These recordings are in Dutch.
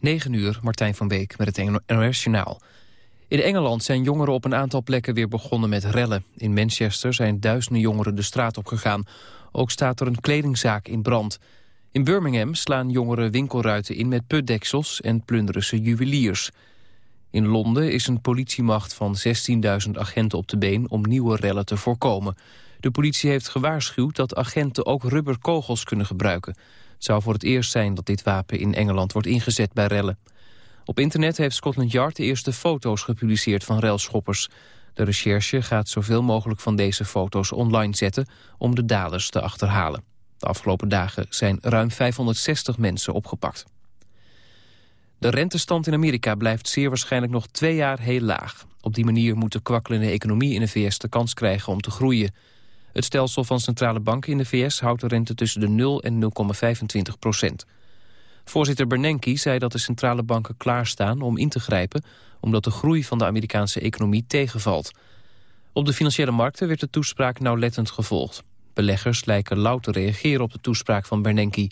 9 uur, Martijn van Beek met het NOS Journaal. In Engeland zijn jongeren op een aantal plekken weer begonnen met rellen. In Manchester zijn duizenden jongeren de straat op gegaan. Ook staat er een kledingzaak in brand. In Birmingham slaan jongeren winkelruiten in met putdeksels en plunderen ze juweliers. In Londen is een politiemacht van 16.000 agenten op de been om nieuwe rellen te voorkomen. De politie heeft gewaarschuwd dat agenten ook rubberkogels kunnen gebruiken. Het zou voor het eerst zijn dat dit wapen in Engeland wordt ingezet bij rellen. Op internet heeft Scotland Yard de eerste foto's gepubliceerd van relschoppers. De recherche gaat zoveel mogelijk van deze foto's online zetten om de daders te achterhalen. De afgelopen dagen zijn ruim 560 mensen opgepakt. De rentestand in Amerika blijft zeer waarschijnlijk nog twee jaar heel laag. Op die manier moet de kwakkelende economie in de VS de kans krijgen om te groeien. Het stelsel van centrale banken in de VS houdt de rente tussen de 0 en 0,25 procent. Voorzitter Bernanke zei dat de centrale banken klaarstaan om in te grijpen... omdat de groei van de Amerikaanse economie tegenvalt. Op de financiële markten werd de toespraak nauwlettend gevolgd. Beleggers lijken lauw te reageren op de toespraak van Bernanke.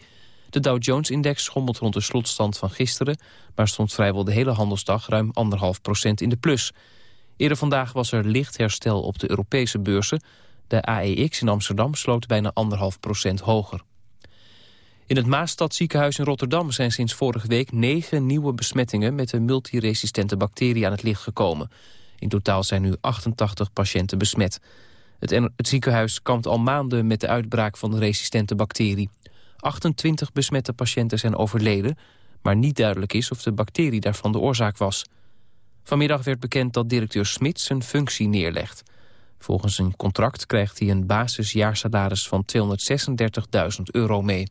De Dow Jones-index schommelt rond de slotstand van gisteren... maar stond vrijwel de hele handelsdag ruim 1,5 procent in de plus. Eerder vandaag was er licht herstel op de Europese beurzen... De AEX in Amsterdam sloot bijna anderhalf procent hoger. In het Maastad ziekenhuis in Rotterdam zijn sinds vorige week negen nieuwe besmettingen met een multiresistente bacterie aan het licht gekomen. In totaal zijn nu 88 patiënten besmet. Het, het ziekenhuis kampt al maanden met de uitbraak van de resistente bacterie. 28 besmette patiënten zijn overleden, maar niet duidelijk is of de bacterie daarvan de oorzaak was. Vanmiddag werd bekend dat directeur Smit zijn functie neerlegt. Volgens een contract krijgt hij een basisjaarsalaris van 236.000 euro mee.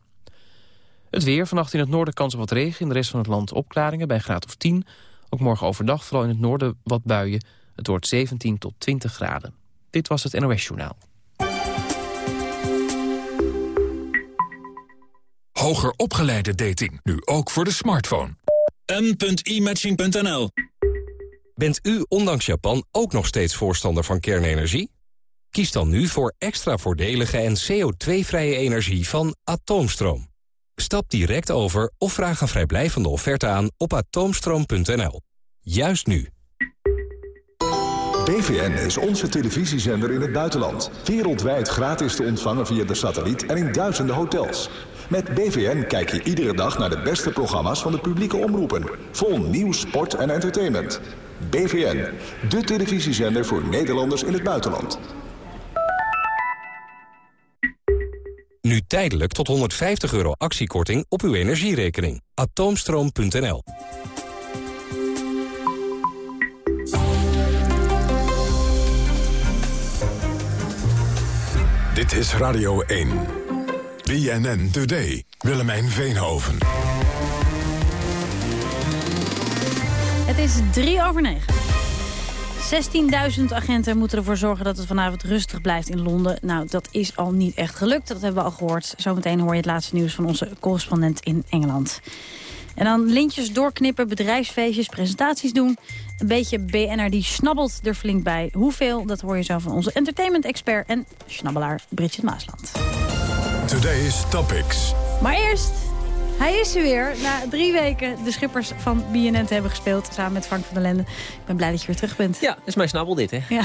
Het weer, vannacht in het noorden kans op wat regen. In de rest van het land opklaringen bij graad of 10. Ook morgen overdag, vooral in het noorden, wat buien. Het wordt 17 tot 20 graden. Dit was het NOS Journaal. Hoger opgeleide dating, nu ook voor de smartphone. m.imatching.nl Bent u ondanks Japan ook nog steeds voorstander van kernenergie? Kies dan nu voor extra voordelige en CO2-vrije energie van Atoomstroom. Stap direct over of vraag een vrijblijvende offerte aan op atoomstroom.nl. Juist nu. BVN is onze televisiezender in het buitenland. Wereldwijd gratis te ontvangen via de satelliet en in duizenden hotels. Met BVN kijk je iedere dag naar de beste programma's van de publieke omroepen. Vol nieuws, sport en entertainment. BVN, de televisiezender voor Nederlanders in het buitenland. Nu tijdelijk tot 150 euro actiekorting op uw energierekening. Atoomstroom.nl Dit is Radio 1. BNN Today. Willemijn Veenhoven. Het is drie over negen. 16.000 agenten moeten ervoor zorgen dat het vanavond rustig blijft in Londen. Nou, dat is al niet echt gelukt. Dat hebben we al gehoord. Zometeen hoor je het laatste nieuws van onze correspondent in Engeland. En dan lintjes doorknippen, bedrijfsfeestjes, presentaties doen. Een beetje BNR die snabbelt er flink bij. Hoeveel, dat hoor je zo van onze entertainment-expert en snabbelaar Bridget Maasland. Today's Topics. Maar eerst hij is er weer. Na drie weken de schippers van BNN te hebben gespeeld. Samen met Frank van der Lende. Ik ben blij dat je weer terug bent. Ja, dat is mijn snabbel dit, hè? Ja.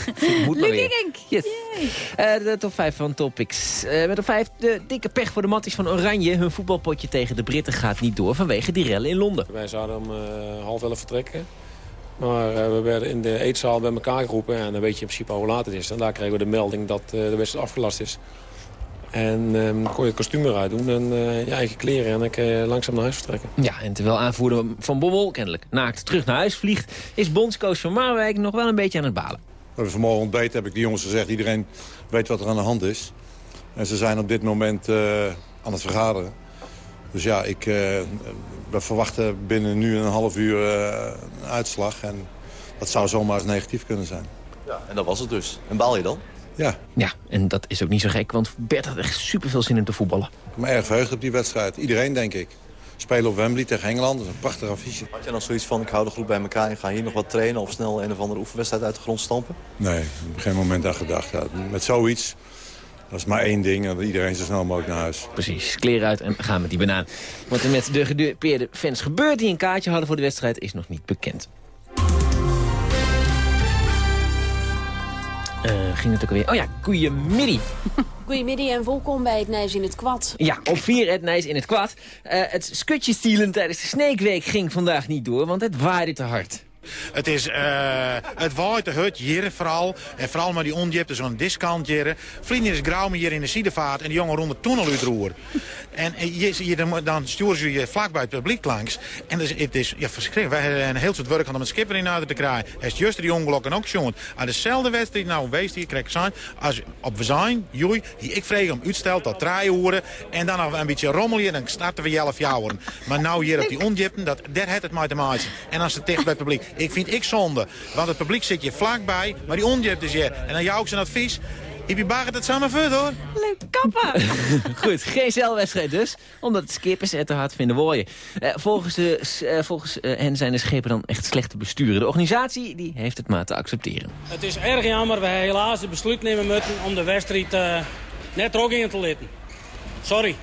Moet maar weer. Yes. Uh, de top 5 van Topics. Uh, met op 5 de dikke pech voor de matties van Oranje. Hun voetbalpotje tegen de Britten gaat niet door vanwege die rellen in Londen. Wij zouden om uh, half elf vertrekken. Maar we werden in de eetzaal bij elkaar geroepen. En dan weet je in principe hoe laat het is. En daar kregen we de melding dat de wedstrijd afgelast is. En um, kon je het kostuum eruit doen en uh, je eigen kleren. En dan je langzaam naar huis vertrekken. Ja, en terwijl aanvoerder Van Bommel kennelijk naakt terug naar huis vliegt... is bondscoach van Marwijk nog wel een beetje aan het balen. We vanmorgen ontbeten heb ik de jongens gezegd. Iedereen weet wat er aan de hand is. En ze zijn op dit moment uh, aan het vergaderen. Dus ja, ik, uh, we verwachten binnen nu een half uur een uitslag. En dat zou zomaar eens negatief kunnen zijn. Ja, en dat was het dus. En baal je dan? Ja. Ja, en dat is ook niet zo gek, want Bert had echt super veel zin in te voetballen. Ik me erg verheugd op die wedstrijd. Iedereen, denk ik. Spelen op Wembley tegen Engeland, dat is een prachtig affiche. Had je dan zoiets van, ik hou de groep bij elkaar en ga hier nog wat trainen... of snel een of andere oefenwedstrijd uit de grond stampen? Nee, ik heb geen moment aan gedacht. Ja, met zoiets Dat is maar één ding, en iedereen zo snel mogelijk naar huis. Precies, kleren uit en gaan met die banaan. Wat er met de gedupeerde fans gebeurt die een kaartje hadden voor de wedstrijd... is nog niet bekend. Ging het ook alweer? Oh ja, goeiemiddag. Goedemiddag en welkom bij het Nijs in het Kwad. Ja, op vier het Nijs in het Kwad. Uh, het skutjestielen tijdens de Sneekweek ging vandaag niet door, want het waaide te hard. Het is, uh, het waait de hut hier vooral. En vooral maar die onjepte zo'n discount hier. Vrienden is grauw hier in de Siedevaart en de jongen rond de tunnel uitroer. En je, je, dan sturen ze je vlak bij het publiek langs. En dus, het is ja, verschrikkelijk. Wij hebben een heel soort werk om een skipper in te krijgen. Het is juist die ongelukken ook jongen. Aan dezelfde wedstrijd, nou wees die, krijg zijn. Als op we zijn, joei, ik vreeg om uitstel tot draaien horen. En dan nog een beetje rommelen, dan starten we 11 jaar. Maar nou hier op die onjepten, dat, daar het maar te maken. En als het tegen bij het publiek. Ik vind ik zonde. Want het publiek zit je vlakbij, maar die onjept is je. En dan jou ook zijn advies. Heb je bagen het samen voor, hoor? Leuk kappen! Goed, geen zeilwedstrijd dus. Omdat het skippers het te hard vinden wooien. Eh, volgens de, eh, volgens uh, hen zijn de schepen dan echt slecht te besturen. De organisatie die heeft het maar te accepteren. Het is erg jammer. We helaas het besluit nemen moeten om de wedstrijd uh, net ook in te laten. Sorry.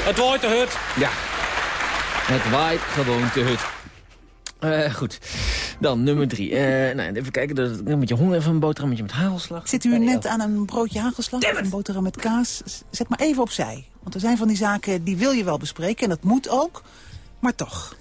Het waait te hut. Ja, het waait gewoon te hut. Uh, goed. Dan nummer drie. Uh, nou, even kijken. Een beetje honger, even een boterhammetje met hagelslag. Zit u net aan een broodje hagelslag of een boterham met kaas? Zet maar even opzij. Want er zijn van die zaken die wil je wel bespreken. En dat moet ook. Maar toch.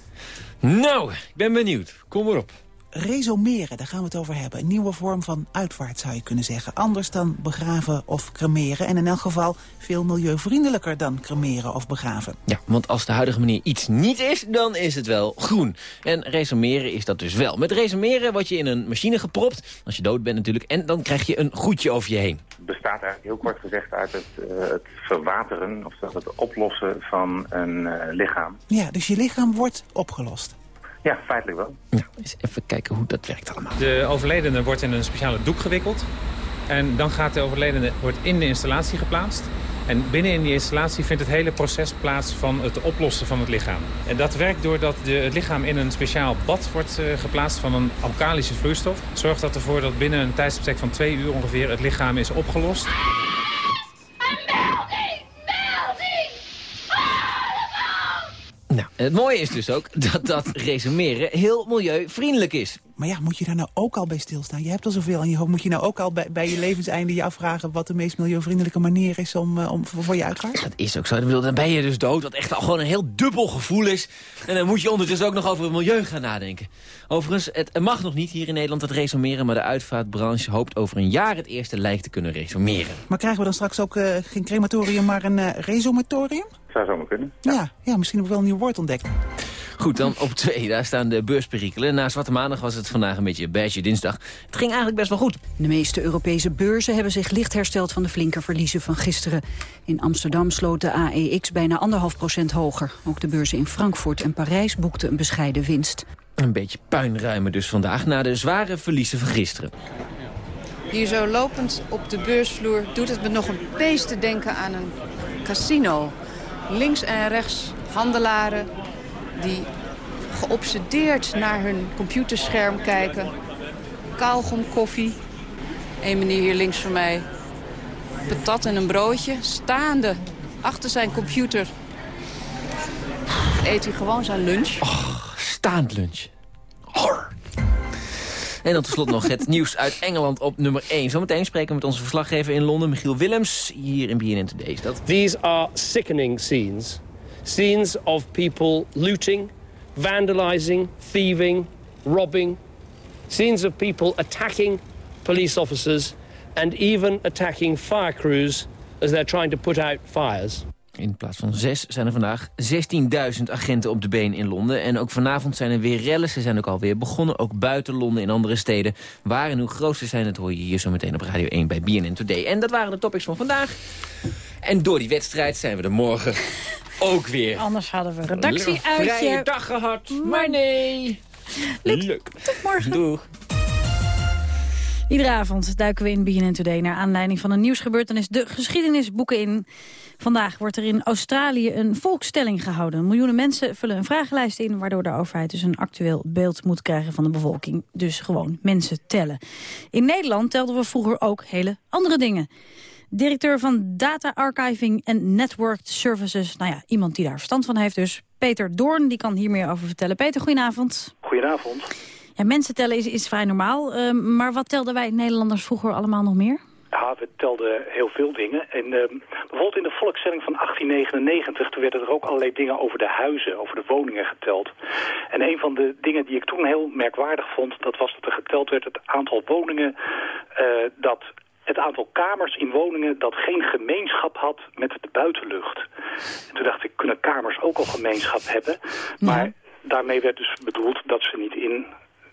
Nou, ik ben benieuwd. Kom maar op resomeren, daar gaan we het over hebben. Een nieuwe vorm van uitvaart zou je kunnen zeggen. Anders dan begraven of cremeren. En in elk geval veel milieuvriendelijker dan cremeren of begraven. Ja, want als de huidige manier iets niet is, dan is het wel groen. En resumeren is dat dus wel. Met resumeren word je in een machine gepropt, als je dood bent natuurlijk. En dan krijg je een goedje over je heen. Het bestaat eigenlijk heel kort gezegd uit het, uh, het verwateren... of het oplossen van een uh, lichaam. Ja, dus je lichaam wordt opgelost. Ja, feitelijk wel. Ja, eens even kijken hoe dat werkt allemaal. De overledene wordt in een speciale doek gewikkeld. En dan gaat de overledene wordt in de installatie geplaatst. En binnen in die installatie vindt het hele proces plaats van het oplossen van het lichaam. En dat werkt doordat de, het lichaam in een speciaal bad wordt uh, geplaatst van een alkalische vloeistof. Zorgt dat ervoor dat binnen een tijdsbestek van twee uur ongeveer het lichaam is opgelost. Nou, het mooie is dus ook dat dat resumeren heel milieuvriendelijk is. Maar ja, moet je daar nou ook al bij stilstaan? Je hebt al zoveel aan je hoofd. Moet je nou ook al bij, bij je levenseinde je afvragen... wat de meest milieuvriendelijke manier is om, uh, om, voor je uitvaart? Dat is ook zo. Bedoel, dan ben je dus dood, wat echt al gewoon een heel dubbel gevoel is. En dan moet je ondertussen ook nog over het milieu gaan nadenken. Overigens, het mag nog niet hier in Nederland het resumeren... maar de uitvaartbranche hoopt over een jaar het eerste lijk te kunnen resumeren. Maar krijgen we dan straks ook uh, geen crematorium, maar een uh, resumatorium? Zou zomaar kunnen. Ja, ja, ja misschien ook wel een nieuw woord ontdekt. Goed, dan op twee. Daar staan de beursperikelen. Na Zwarte Maandag was het vandaag een beetje beige dinsdag. Het ging eigenlijk best wel goed. De meeste Europese beurzen hebben zich licht hersteld van de flinke verliezen van gisteren. In Amsterdam sloot de AEX bijna anderhalf procent hoger. Ook de beurzen in Frankfurt en Parijs boekten een bescheiden winst. Een beetje puinruimen dus vandaag na de zware verliezen van gisteren. Hier zo lopend op de beursvloer doet het me nog een beest denken aan een casino. Links en rechts handelaren die geobsedeerd naar hun computerscherm kijken. Kaalgom koffie. Een meneer hier links van mij. Patat en een broodje. Staande achter zijn computer. Eet hij gewoon zijn lunch. Oh, staand lunch. Hor. En dan tenslotte nog het nieuws uit Engeland op nummer 1. Zometeen spreken we met onze verslaggever in Londen, Michiel Willems, hier in BNN Today. Dat? These are sickening scenes. Scenes of people looting, vandalizing, thieving, robbing. Scenes of people attacking police officers and even attacking fire crews as they're trying to put out fires. In plaats van zes zijn er vandaag 16.000 agenten op de been in Londen. En ook vanavond zijn er weer rellen. Ze zijn ook alweer begonnen, ook buiten Londen in andere steden. Waar en hoe groot ze zijn, dat hoor je hier zo meteen op Radio 1 bij BNN Today. En dat waren de topics van vandaag. En door die wedstrijd zijn we er morgen ook weer. Anders hadden we redactie uit. Vrije dag gehad, maar nee. Leuk. Tot morgen. Doeg. Iedere avond duiken we in BNN Today naar aanleiding van een nieuwsgebeurtenis de geschiedenisboeken in. Vandaag wordt er in Australië een volkstelling gehouden. Miljoenen mensen vullen een vragenlijst in... waardoor de overheid dus een actueel beeld moet krijgen van de bevolking. Dus gewoon mensen tellen. In Nederland telden we vroeger ook hele andere dingen. Directeur van Data Archiving en Networked Services. Nou ja, iemand die daar verstand van heeft dus. Peter Doorn, die kan hier meer over vertellen. Peter, goedenavond. Goedenavond. Ja, mensen tellen is, is vrij normaal. Uh, maar wat telden wij Nederlanders vroeger allemaal nog meer? Ja, we telden heel veel dingen. En uh, bijvoorbeeld in de volksstelling van 1899... toen werden er ook allerlei dingen over de huizen, over de woningen geteld. En een van de dingen die ik toen heel merkwaardig vond... dat was dat er geteld werd het aantal woningen... Uh, dat het aantal kamers in woningen dat geen gemeenschap had met de buitenlucht. En toen dacht ik, kunnen kamers ook al gemeenschap hebben? Maar ja. daarmee werd dus bedoeld dat ze niet in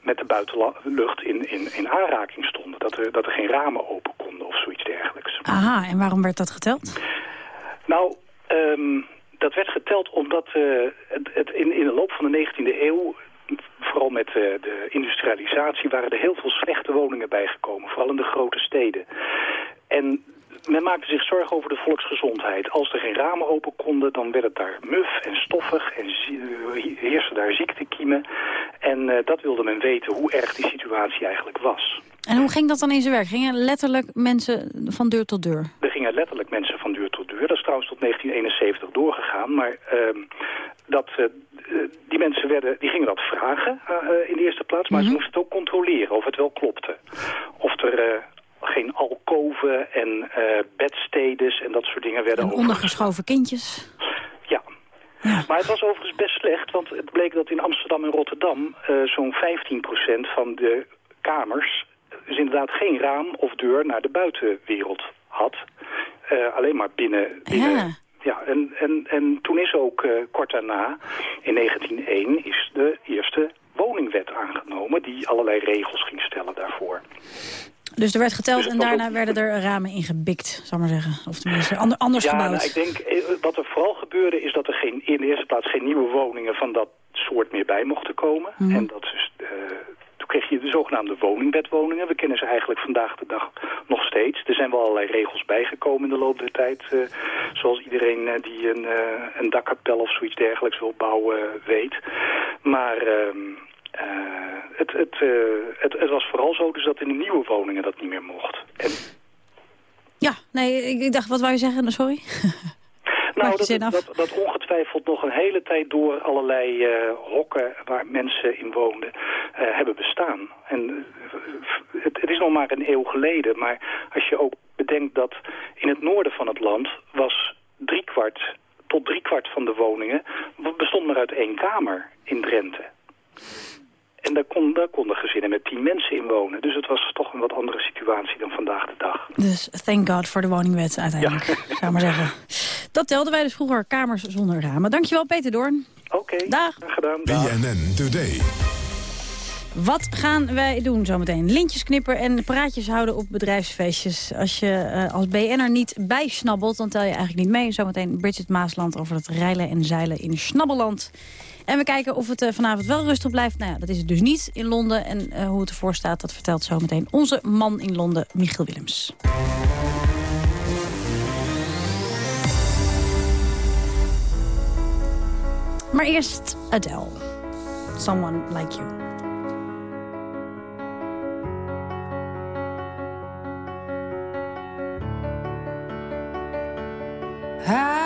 met de buitenlucht in, in, in aanraking stonden. Dat er, dat er geen ramen open konden of zoiets dergelijks. Aha, en waarom werd dat geteld? Nou, um, dat werd geteld omdat uh, het, het in, in de loop van de 19e eeuw vooral met uh, de industrialisatie waren er heel veel slechte woningen bijgekomen. Vooral in de grote steden. En men maakte zich zorgen over de volksgezondheid. Als er geen ramen open konden, dan werd het daar muf en stoffig en heerste daar ziektekiemen. En uh, dat wilde men weten hoe erg die situatie eigenlijk was. En hoe ging dat dan in zijn werk? Gingen letterlijk mensen van deur tot deur? Er gingen letterlijk mensen van deur tot deur. Dat is trouwens tot 1971 doorgegaan. Maar uh, dat, uh, die mensen werden, die gingen dat vragen in de eerste plaats. Maar mm -hmm. ze moesten het ook controleren of het wel klopte. Of er geen alkoven en uh, bedstedes en dat soort dingen werden En ondergeschoven kindjes. Ja. ja. Maar het was overigens best slecht, want het bleek dat in Amsterdam en Rotterdam uh, zo'n 15% van de kamers dus inderdaad geen raam of deur naar de buitenwereld had. Uh, alleen maar binnen... binnen ja. Ja, en, en, en toen is ook uh, kort daarna, in 1901, is de eerste woningwet aangenomen... die allerlei regels ging stellen daarvoor. Dus er werd geteld en daarna werden er ramen ingebikt, zal maar zeggen. Of tenminste ander, anders ja, gebouwd. Nou, ik denk, wat er vooral gebeurde is dat er geen, in de eerste plaats geen nieuwe woningen van dat soort meer bij mochten komen. Mhm. Mm. En dat is, uh, toen kreeg je de zogenaamde woningwetwoningen. We kennen ze eigenlijk vandaag de dag nog steeds. Er zijn wel allerlei regels bijgekomen in de loop der tijd. Uh, zoals iedereen uh, die een, een dakkapel of zoiets dergelijks wil bouwen weet. Maar... Uh, het, het, uh, het, het, was vooral zo dus dat in de nieuwe woningen dat niet meer mocht. En... Ja, nee, ik, ik, dacht, wat wou je zeggen? Sorry. nou, dat, dat, dat, ongetwijfeld nog een hele tijd door allerlei uh, hokken waar mensen in woonden uh, hebben bestaan. En het, het is nog maar een eeuw geleden, maar als je ook bedenkt dat in het noorden van het land was driekwart tot driekwart van de woningen bestond maar uit één kamer in Drenthe. En daar, kon, daar konden gezinnen met tien mensen in wonen. Dus het was toch een wat andere situatie dan vandaag de dag. Dus thank God voor de woningwet uiteindelijk, ja. zou maar zeggen. Dat telden wij dus vroeger kamers zonder ramen. Dankjewel Peter Doorn. Oké, okay, Dag. gedaan. BNN Today. Wat gaan wij doen zometeen? Lintjes knippen en praatjes houden op bedrijfsfeestjes. Als je uh, als BN'er niet bijsnabbelt, dan tel je eigenlijk niet mee. Zometeen Bridget Maasland over het reilen en zeilen in Snabbelland. En we kijken of het uh, vanavond wel rustig blijft. Nou ja, dat is het dus niet in Londen. En uh, hoe het ervoor staat, dat vertelt zometeen onze man in Londen, Michiel Willems. Maar eerst Adele. Someone Like You. I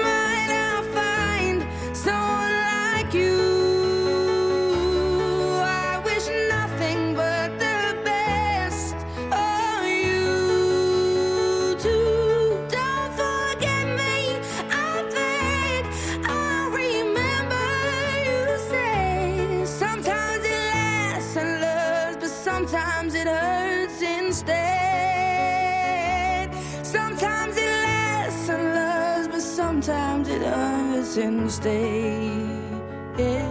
sometimes it hurts instead. You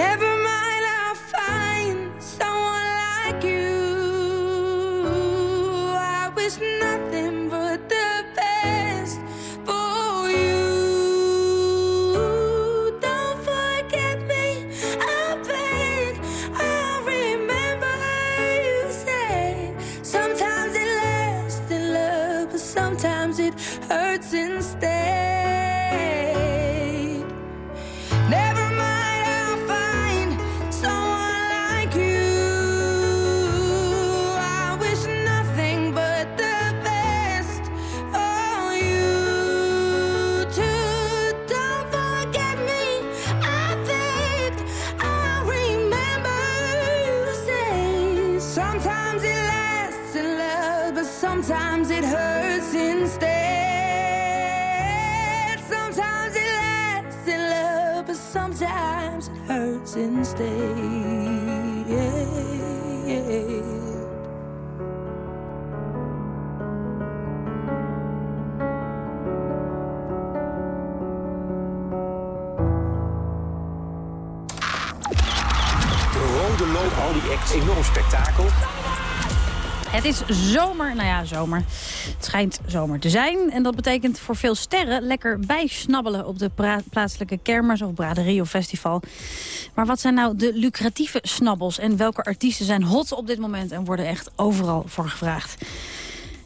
Never zomer, nou ja, zomer. Het schijnt zomer te zijn. En dat betekent voor veel sterren lekker bijsnabbelen op de plaatselijke kermis of braderie of festival. Maar wat zijn nou de lucratieve snabbels? En welke artiesten zijn hot op dit moment en worden echt overal voor gevraagd?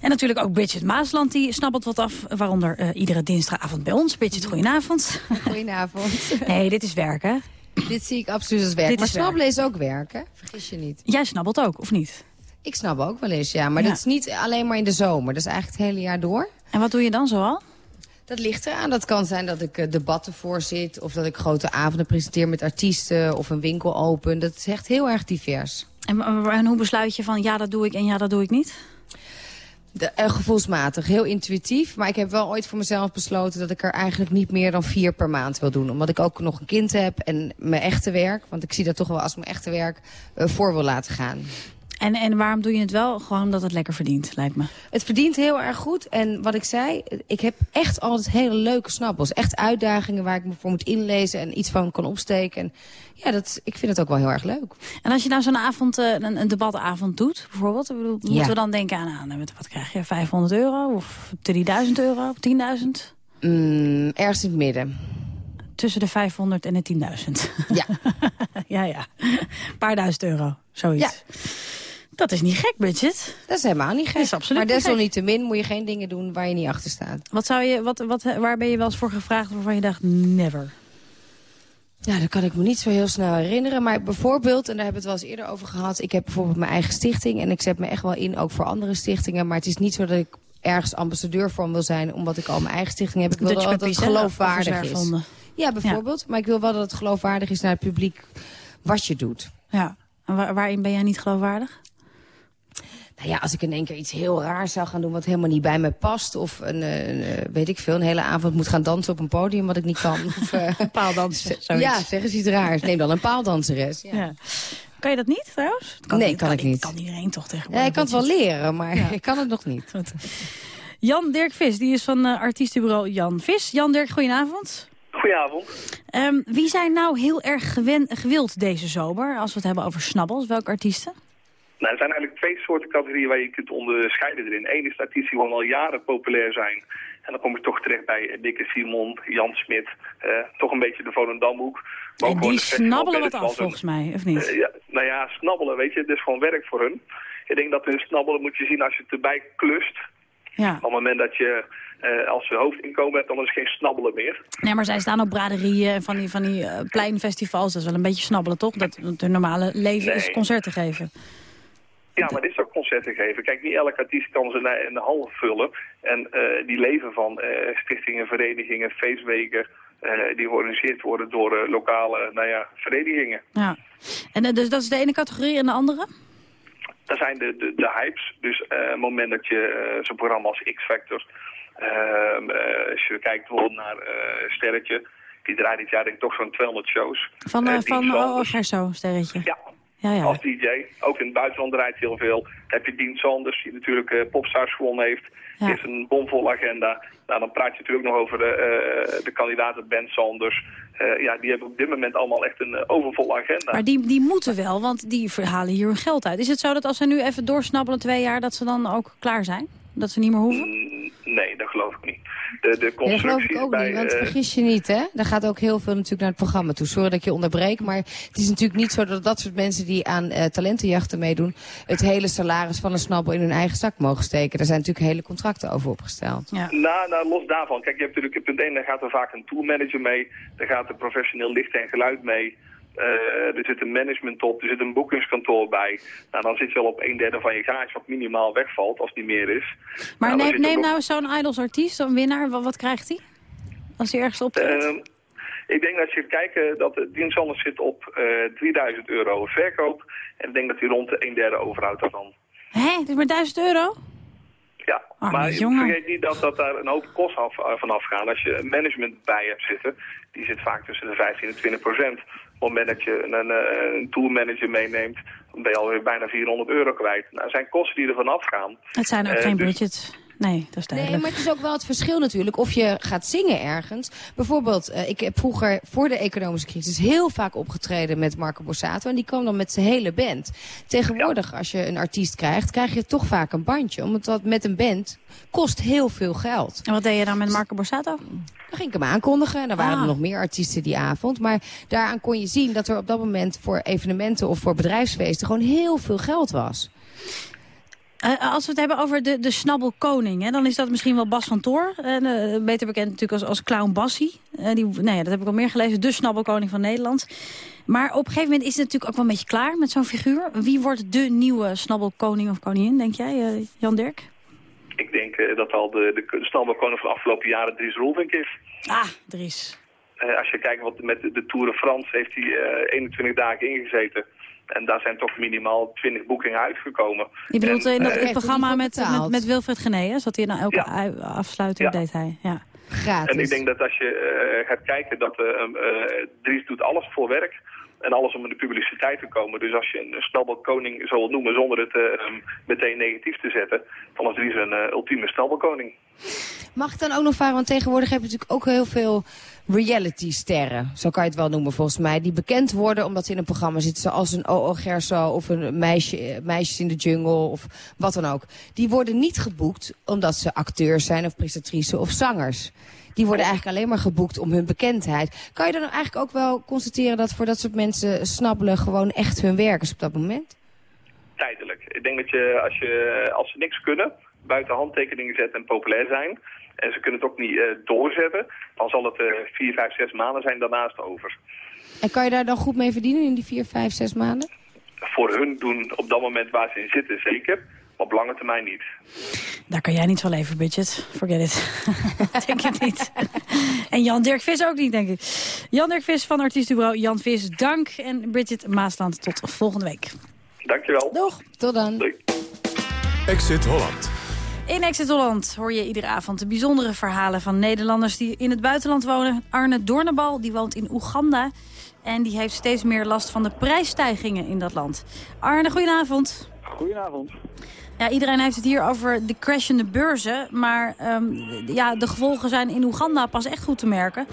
En natuurlijk ook Bridget Maasland, die snabbelt wat af. Waaronder eh, iedere dinsdagavond bij ons. Bridget, goedenavond. Goedenavond. Nee, dit is werken. Dit zie ik absoluut als werk. Dit maar is werk. snabbelen is ook werk, hè? Vergis je niet. Jij snabbelt ook, of niet? Ik snap ook wel eens, ja. Maar Ja. dat is niet alleen maar in de zomer. Dat is eigenlijk het hele jaar door. En wat doe je dan zoal? Dat ligt eraan. Dat kan zijn dat ik eh, debatten voorzit... of dat ik grote avonden presenteer met artiesten... of een winkel open. Dat is echt heel erg divers. En, en hoe besluit je van ja, dat doe ik en ja, dat doe ik niet? De, eh, gevoelsmatig, heel intuïtief. Maar ik heb wel ooit voor mezelf besloten... dat ik er eigenlijk niet meer dan vier per maand wil doen. Omdat ik ook nog een kind heb en mijn echte werk... want ik zie dat toch wel als mijn echte werk eh, voor wil laten gaan. En, en waarom doe je het wel? Gewoon omdat het lekker verdient, lijkt me. Het verdient heel erg goed. En wat ik zei, ik heb echt altijd hele leuke snappels. Echt uitdagingen waar ik me voor moet inlezen en iets van kan opsteken. En ja, dat, ik vind het ook wel heel erg leuk. En als je nou zo'n avond, eh, een, een debatavond doet, bijvoorbeeld... moeten Ja. we dan denken aan, aan, wat krijg je, 500 euro of 3000 euro, 10.000? Mm, ergens in het midden. tussen de 500 en de 10.000. Ja. ja, ja. Een paar duizend euro, zoiets. Dat is niet gek, budget. Dat is helemaal niet gek. is absoluut maar desalniettemin moet je geen dingen doen waar je niet achter staat. Wat zou je, wat, wat, waar ben je wel eens voor gevraagd waarvan je dacht, never? Ja, dat kan ik me niet zo heel snel herinneren. Maar bijvoorbeeld, en daar hebben we het wel eens eerder over gehad... ik heb bijvoorbeeld mijn eigen stichting en ik zet me echt wel in ook voor andere stichtingen. Maar het is niet zo dat ik ergens ambassadeur voor wil zijn... omdat ik al mijn eigen stichting heb. Ik wil wel dat het geloofwaardig Of is. Ja, bijvoorbeeld. Maar ik wil wel dat het geloofwaardig is naar het publiek wat je doet. Ja. En waar- waarin ben jij niet geloofwaardig? Nou ja, als ik in één keer iets heel raars zou gaan doen wat helemaal niet bij me past... of een, eh, een, eh, weet ik veel, een hele avond moet gaan dansen op een podium wat ik niet kan. Of, eh, Paaldansen, zoiets. Ja, zeg eens iets raars. Neem dan een paaldanseres. Ja. Ja. Kan je dat niet, trouwens? Dat nee, niet, kan ik niet. Kan iedereen toch tegenwoordig? Ja, ik kan het wel leren, maar Ja. ik kan het nog niet. Jan Dirk Vis, die is van artiestenbureau Jan Vis. Jan Dirk, goedenavond. Goedenavond. Ehm, wie zijn nou heel erg gewen, gewild deze zomer, als we het hebben over snabbels? Welke artiesten? Nou, er zijn eigenlijk twee soorten categorieën waar je kunt onderscheiden erin. Eén is artiesten die gewoon al jaren populair zijn. En dan kom je toch terecht bij Dikke Simon, Jan Smit, eh, toch een beetje de Volendamhoek. Maar En die snabbelen wat af, volgens mij, of niet? Eh, ja, nou ja, snabbelen, weet je, het is gewoon werk voor hun. Ik denk dat hun snabbelen moet je zien als je het erbij klust. Ja. Op het moment dat je eh, als je hoofdinkomen hebt, dan is het geen snabbelen meer. Nee, maar zij staan op braderieën en van die, van die pleinfestivals. Dat is wel een beetje snabbelen, toch? Dat want hun normale leven is concerten geven. Ja, maar dit is ook concerten geven. Kijk, niet elke artiest kan ze naar in de hal vullen. En eh, die leven van eh, stichtingen, verenigingen, feestweken... eh, die georganiseerd worden door lokale nou ja, verenigingen. Ja. En dus dat is de ene categorie en de andere? Dat zijn de, de, de hypes. Dus het moment dat je zo'n programma als X-Factor... ehm, eh, als je kijkt bijvoorbeeld naar Sterretje... die draait dit jaar denk ik toch zo'n 200 shows. Van, Dean van oh, oh, Gerso, sterretje. Ja. Ja, ja. als DJ. Ook in het buitenland draait heel veel. Dan heb je Dean Sanders, die natuurlijk eh Popstars gewonnen heeft. Ja. Die heeft een bomvolle agenda. Nou, dan praat je natuurlijk nog over de, eh, de kandidaten Ben Sanders. Eh, ja, die hebben op dit moment allemaal echt een overvolle agenda. Maar die, die moeten wel, want die verhalen hier hun geld uit. Is het zo dat als ze nu even doorsnabbelen twee jaar... dat ze dan ook klaar zijn? Dat ze niet meer hoeven? Mm, Nee, dat geloof ik niet. De, de Ja, dat geloof constructie ik ook bij... niet, want eh, vergis je niet, hè? Daar gaat ook heel veel natuurlijk naar het programma toe. Sorry dat ik je onderbreek, maar het is natuurlijk niet zo dat dat soort mensen die aan eh, talentenjachten meedoen... het hele salaris van een snabbel in hun eigen zak mogen steken. Daar zijn natuurlijk hele contracten over opgesteld. Ja. Nou, nou, los daarvan. Kijk, je hebt natuurlijk punt 1, daar gaat er vaak een tourmanager mee. Daar gaat er professioneel licht en geluid mee. Eh, er zit een management op, er zit een boekingskantoor bij. Nou, dan zit je al op een derde van je gage, wat minimaal wegvalt als niet meer is. Maar Nou, dan neem, neem nou zo'n Idols artiest, zo'n winnaar. Wat, wat krijgt hij? Als hij ergens optreedt? Ehm, ik denk dat je kijkt dat de dienst anders zit op eh 3000 euro verkoop. En ik denk dat hij rond de een derde overhoudt daarvan. Hé, is maar 1000 euro? Ja, Arme maar jongen. vergeet niet dat, dat daar een hoop kosten af, eh, van afgaan. Als je een management bij hebt zitten, die zit vaak tussen de 15 en 20 procent. Op het moment dat je een, een, een tourmanager meeneemt, dan ben je alweer bijna 400 euro kwijt. Nou, er zijn kosten die ervan afgaan. Het zijn ook Eh, geen dus- budgets. Nee, dat is Nee, duidelijk. maar het is ook wel het verschil natuurlijk of je gaat zingen ergens. Bijvoorbeeld, eh, ik heb vroeger voor de economische crisis heel vaak opgetreden met Marco Borsato. En die kwam dan met zijn hele band. Tegenwoordig, als je een artiest krijgt, krijg je toch vaak een bandje. Omdat dat met een band kost heel veel geld. En wat deed je dan met Marco Borsato? Dan ging ik hem aankondigen. En er waren Ah. er nog meer artiesten die avond. Maar daaraan kon je zien dat er op dat moment voor evenementen of voor bedrijfsfeesten gewoon heel veel geld was. Eh, als we het hebben over de, de snabbelkoning, hè, dan is dat misschien wel Bas van Toor. Eh, beter bekend natuurlijk als, als Clown Bassie. Eh, die, nou ja, dat heb ik al meer gelezen. De snabbelkoning van Nederland. Maar op een gegeven moment is het natuurlijk ook wel een beetje klaar met zo'n figuur. Wie wordt de nieuwe snabbelkoning of koningin, denk jij, eh, Jan Dirk? Ik denk eh, dat al de, de, standaardkoning van de afgelopen jaren Dries Roelvink is. Ah, Dries. Eh, als je kijkt wat met de, de Tour de France heeft hij eh, 21 dagen ingezeten. En daar zijn toch minimaal 20 boekingen uitgekomen. Je bedoelt En, in dat eh, het programma met, met, met Wilfred Genee, zat hij nou elke ui- afsluiter, deed hij. Ja. En ik denk dat als je eh, gaat kijken dat eh, eh, Dries doet alles voor werk. En alles om in de publiciteit te komen. Dus als je een snabbelkoning zo wil noemen zonder het eh, um, meteen negatief te zetten. Dan is Dries een eh, ultieme snabbelkoning. Mag ik dan ook nog vragen, want tegenwoordig heb je natuurlijk ook heel veel reality-sterren. Zo kan je het wel noemen volgens mij. Die bekend worden omdat ze in een programma zitten zoals een O.O. Gerso of een meisje, Meisjes in de Jungle of wat dan ook. Die worden niet geboekt omdat ze acteurs zijn of presentatrice of zangers. Die worden eigenlijk alleen maar geboekt om hun bekendheid. Kan je dan eigenlijk ook wel constateren dat voor dat soort mensen snabbelen gewoon echt hun werk is op dat moment? Tijdelijk. Ik denk dat je als, je, als ze niks kunnen, buiten handtekeningen zetten en populair zijn... en ze kunnen het ook niet eh, doorzetten, dan zal het eh, vier, vijf, zes maanden zijn daarnaast over. En kan je daar dan goed mee verdienen in die vier, vijf, zes maanden? Voor hun doen op dat moment waar ze in zitten zeker, op lange termijn niet. Daar kan jij niet van leven, Bridget. Forget it. denk ik niet. en Jan Dirk Vis ook niet, denk ik. Jan Dirk Vis van Artiestenbureau Jan Vis, dank. En Bridget Maasland, tot volgende week. Dankjewel. Doeg. Tot dan. Doei. Exit Holland. In Exit Holland hoor je iedere avond de bijzondere verhalen van Nederlanders die in het buitenland wonen. Arne Doornbal, die woont in Oeganda. En die heeft steeds meer last van de prijsstijgingen in dat land. Arne, goedenavond. Goedenavond. Ja, iedereen heeft het hier over de crashende beurzen. Maar um, ja, de gevolgen zijn in Oeganda pas echt goed te merken.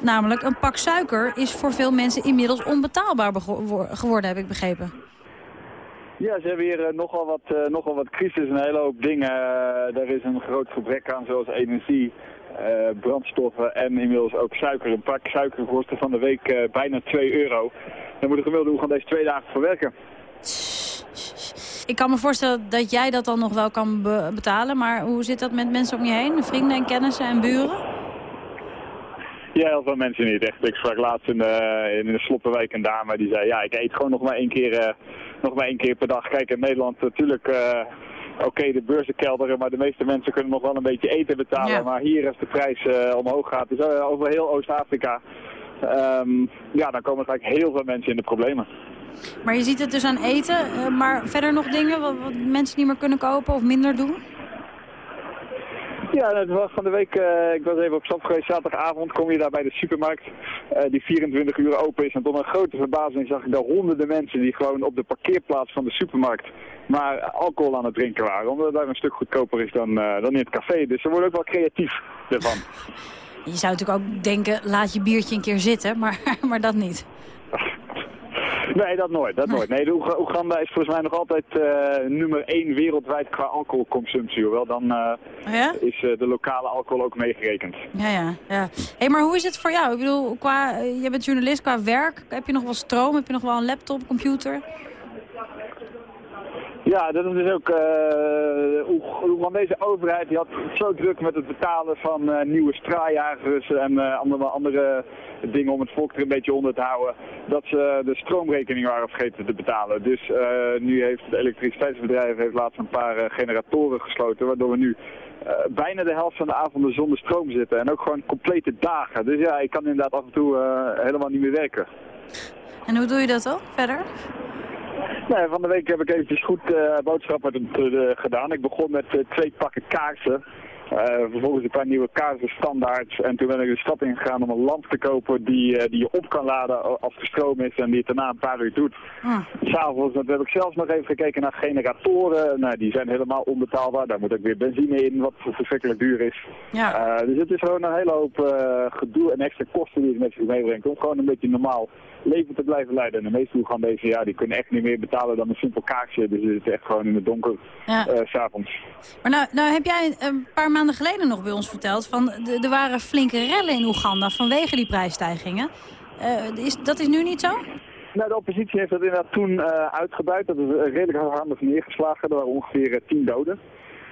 Namelijk, een pak suiker is voor veel mensen inmiddels onbetaalbaar geworden, heb ik begrepen. Ja, ze hebben hier uh, nogal, wat, uh, nogal wat crisis, een hele hoop dingen. Uh, er is een groot gebrek aan, zoals energie, brandstoffen en inmiddels ook suiker. Een pak suiker kostte van de week bijna 2 euro. Daar moet de gemiddelde Oegandese twee dagen voor werken. Ik kan me voorstellen dat jij dat dan nog wel kan be betalen. Maar hoe zit dat met mensen om je heen? Vrienden en kennissen en buren? Ja, heel veel mensen niet echt. Ik sprak laatst in de, in de Sloppenwijk een dame die zei... ja, ik eet gewoon nog maar één keer, uh, nog maar één keer per dag. Kijk, in Nederland natuurlijk... Uh, Oké, okay, de beurzen kelderen, maar de meeste mensen kunnen nog wel een beetje eten betalen. Ja. Maar hier als de prijs uh, omhoog gaat, dus over heel Oost-Afrika... Um, ja, dan komen eigenlijk heel veel mensen in de problemen. Maar je ziet het dus aan eten, maar verder nog dingen wat, mensen niet meer kunnen kopen of minder doen? Ja, het was van de week, uh, ik was even op stap geweest, zaterdagavond kom je daar bij de supermarkt uh, die 24 uur open is. En tot mijn grote verbazing zag ik daar honderden mensen die gewoon op de parkeerplaats van de supermarkt maar alcohol aan het drinken waren. Omdat het daar een stuk goedkoper is dan, dan in het café. Dus ze worden ook wel creatief ervan. Je zou natuurlijk ook denken, laat je biertje een keer zitten, maar, maar dat niet. Nee, dat nooit. Dat nooit. Nee, de Oeganda is volgens mij nog altijd uh, nummer 1 wereldwijd qua alcoholconsumptie. Hoewel dan uh, ja? is uh, de lokale alcohol ook meegerekend. Ja, ja. ja. Hey, maar hoe is het voor jou? Ik bedoel, qua, je bent journalist, qua werk. Heb je nog wel stroom? Heb je nog wel een laptop, computer? Ja, dat is dus ook uh, want deze overheid die had zo druk met het betalen van uh, nieuwe straaljagers en uh, andere, andere dingen om het volk er een beetje onder te houden, dat ze de stroomrekening waren vergeten te betalen. Dus nu heeft het elektriciteitsbedrijf heeft laatst een paar generatoren gesloten, waardoor we nu bijna de helft van de avonden zonder stroom zitten en ook gewoon complete dagen. Dus ja, ik kan inderdaad af en toe helemaal niet meer werken. En hoe doe je dat dan verder? Nee, van de week heb ik eventjes goed uh, boodschappen uh, gedaan. Ik begon met uh, twee pakken kaarsen. vervolgens een paar nieuwe kaarsen standaard. En toen ben ik de stad ingegaan om een lamp te kopen die, die je op kan laden als er stroom is en die het daarna een paar uur doet. Ah. S'avonds heb ik zelfs nog even gekeken naar generatoren. Nou, die zijn helemaal onbetaalbaar. Daar moet ook weer benzine in, wat verschrikkelijk duur is. Ja. dus het is gewoon een hele hoop gedoe en extra kosten die het met zich meebrengt. Om gewoon een beetje normaal leven te blijven leiden. En de meeste Oegandese, ja, die kunnen echt niet meer betalen dan een simpel kaarsje. Dus het is echt gewoon in het donker ja. uh, s'avonds. Maar nou, nou heb jij een paar maanden geleden nog bij ons verteld... van er waren flinke rellen in Oeganda vanwege die prijsstijgingen. Uh, is, dat is nu niet zo? Nou, de oppositie heeft dat inderdaad toen uh, uitgebuit. Dat is redelijk hardhandig neergeslagen. Er waren ongeveer tien doden.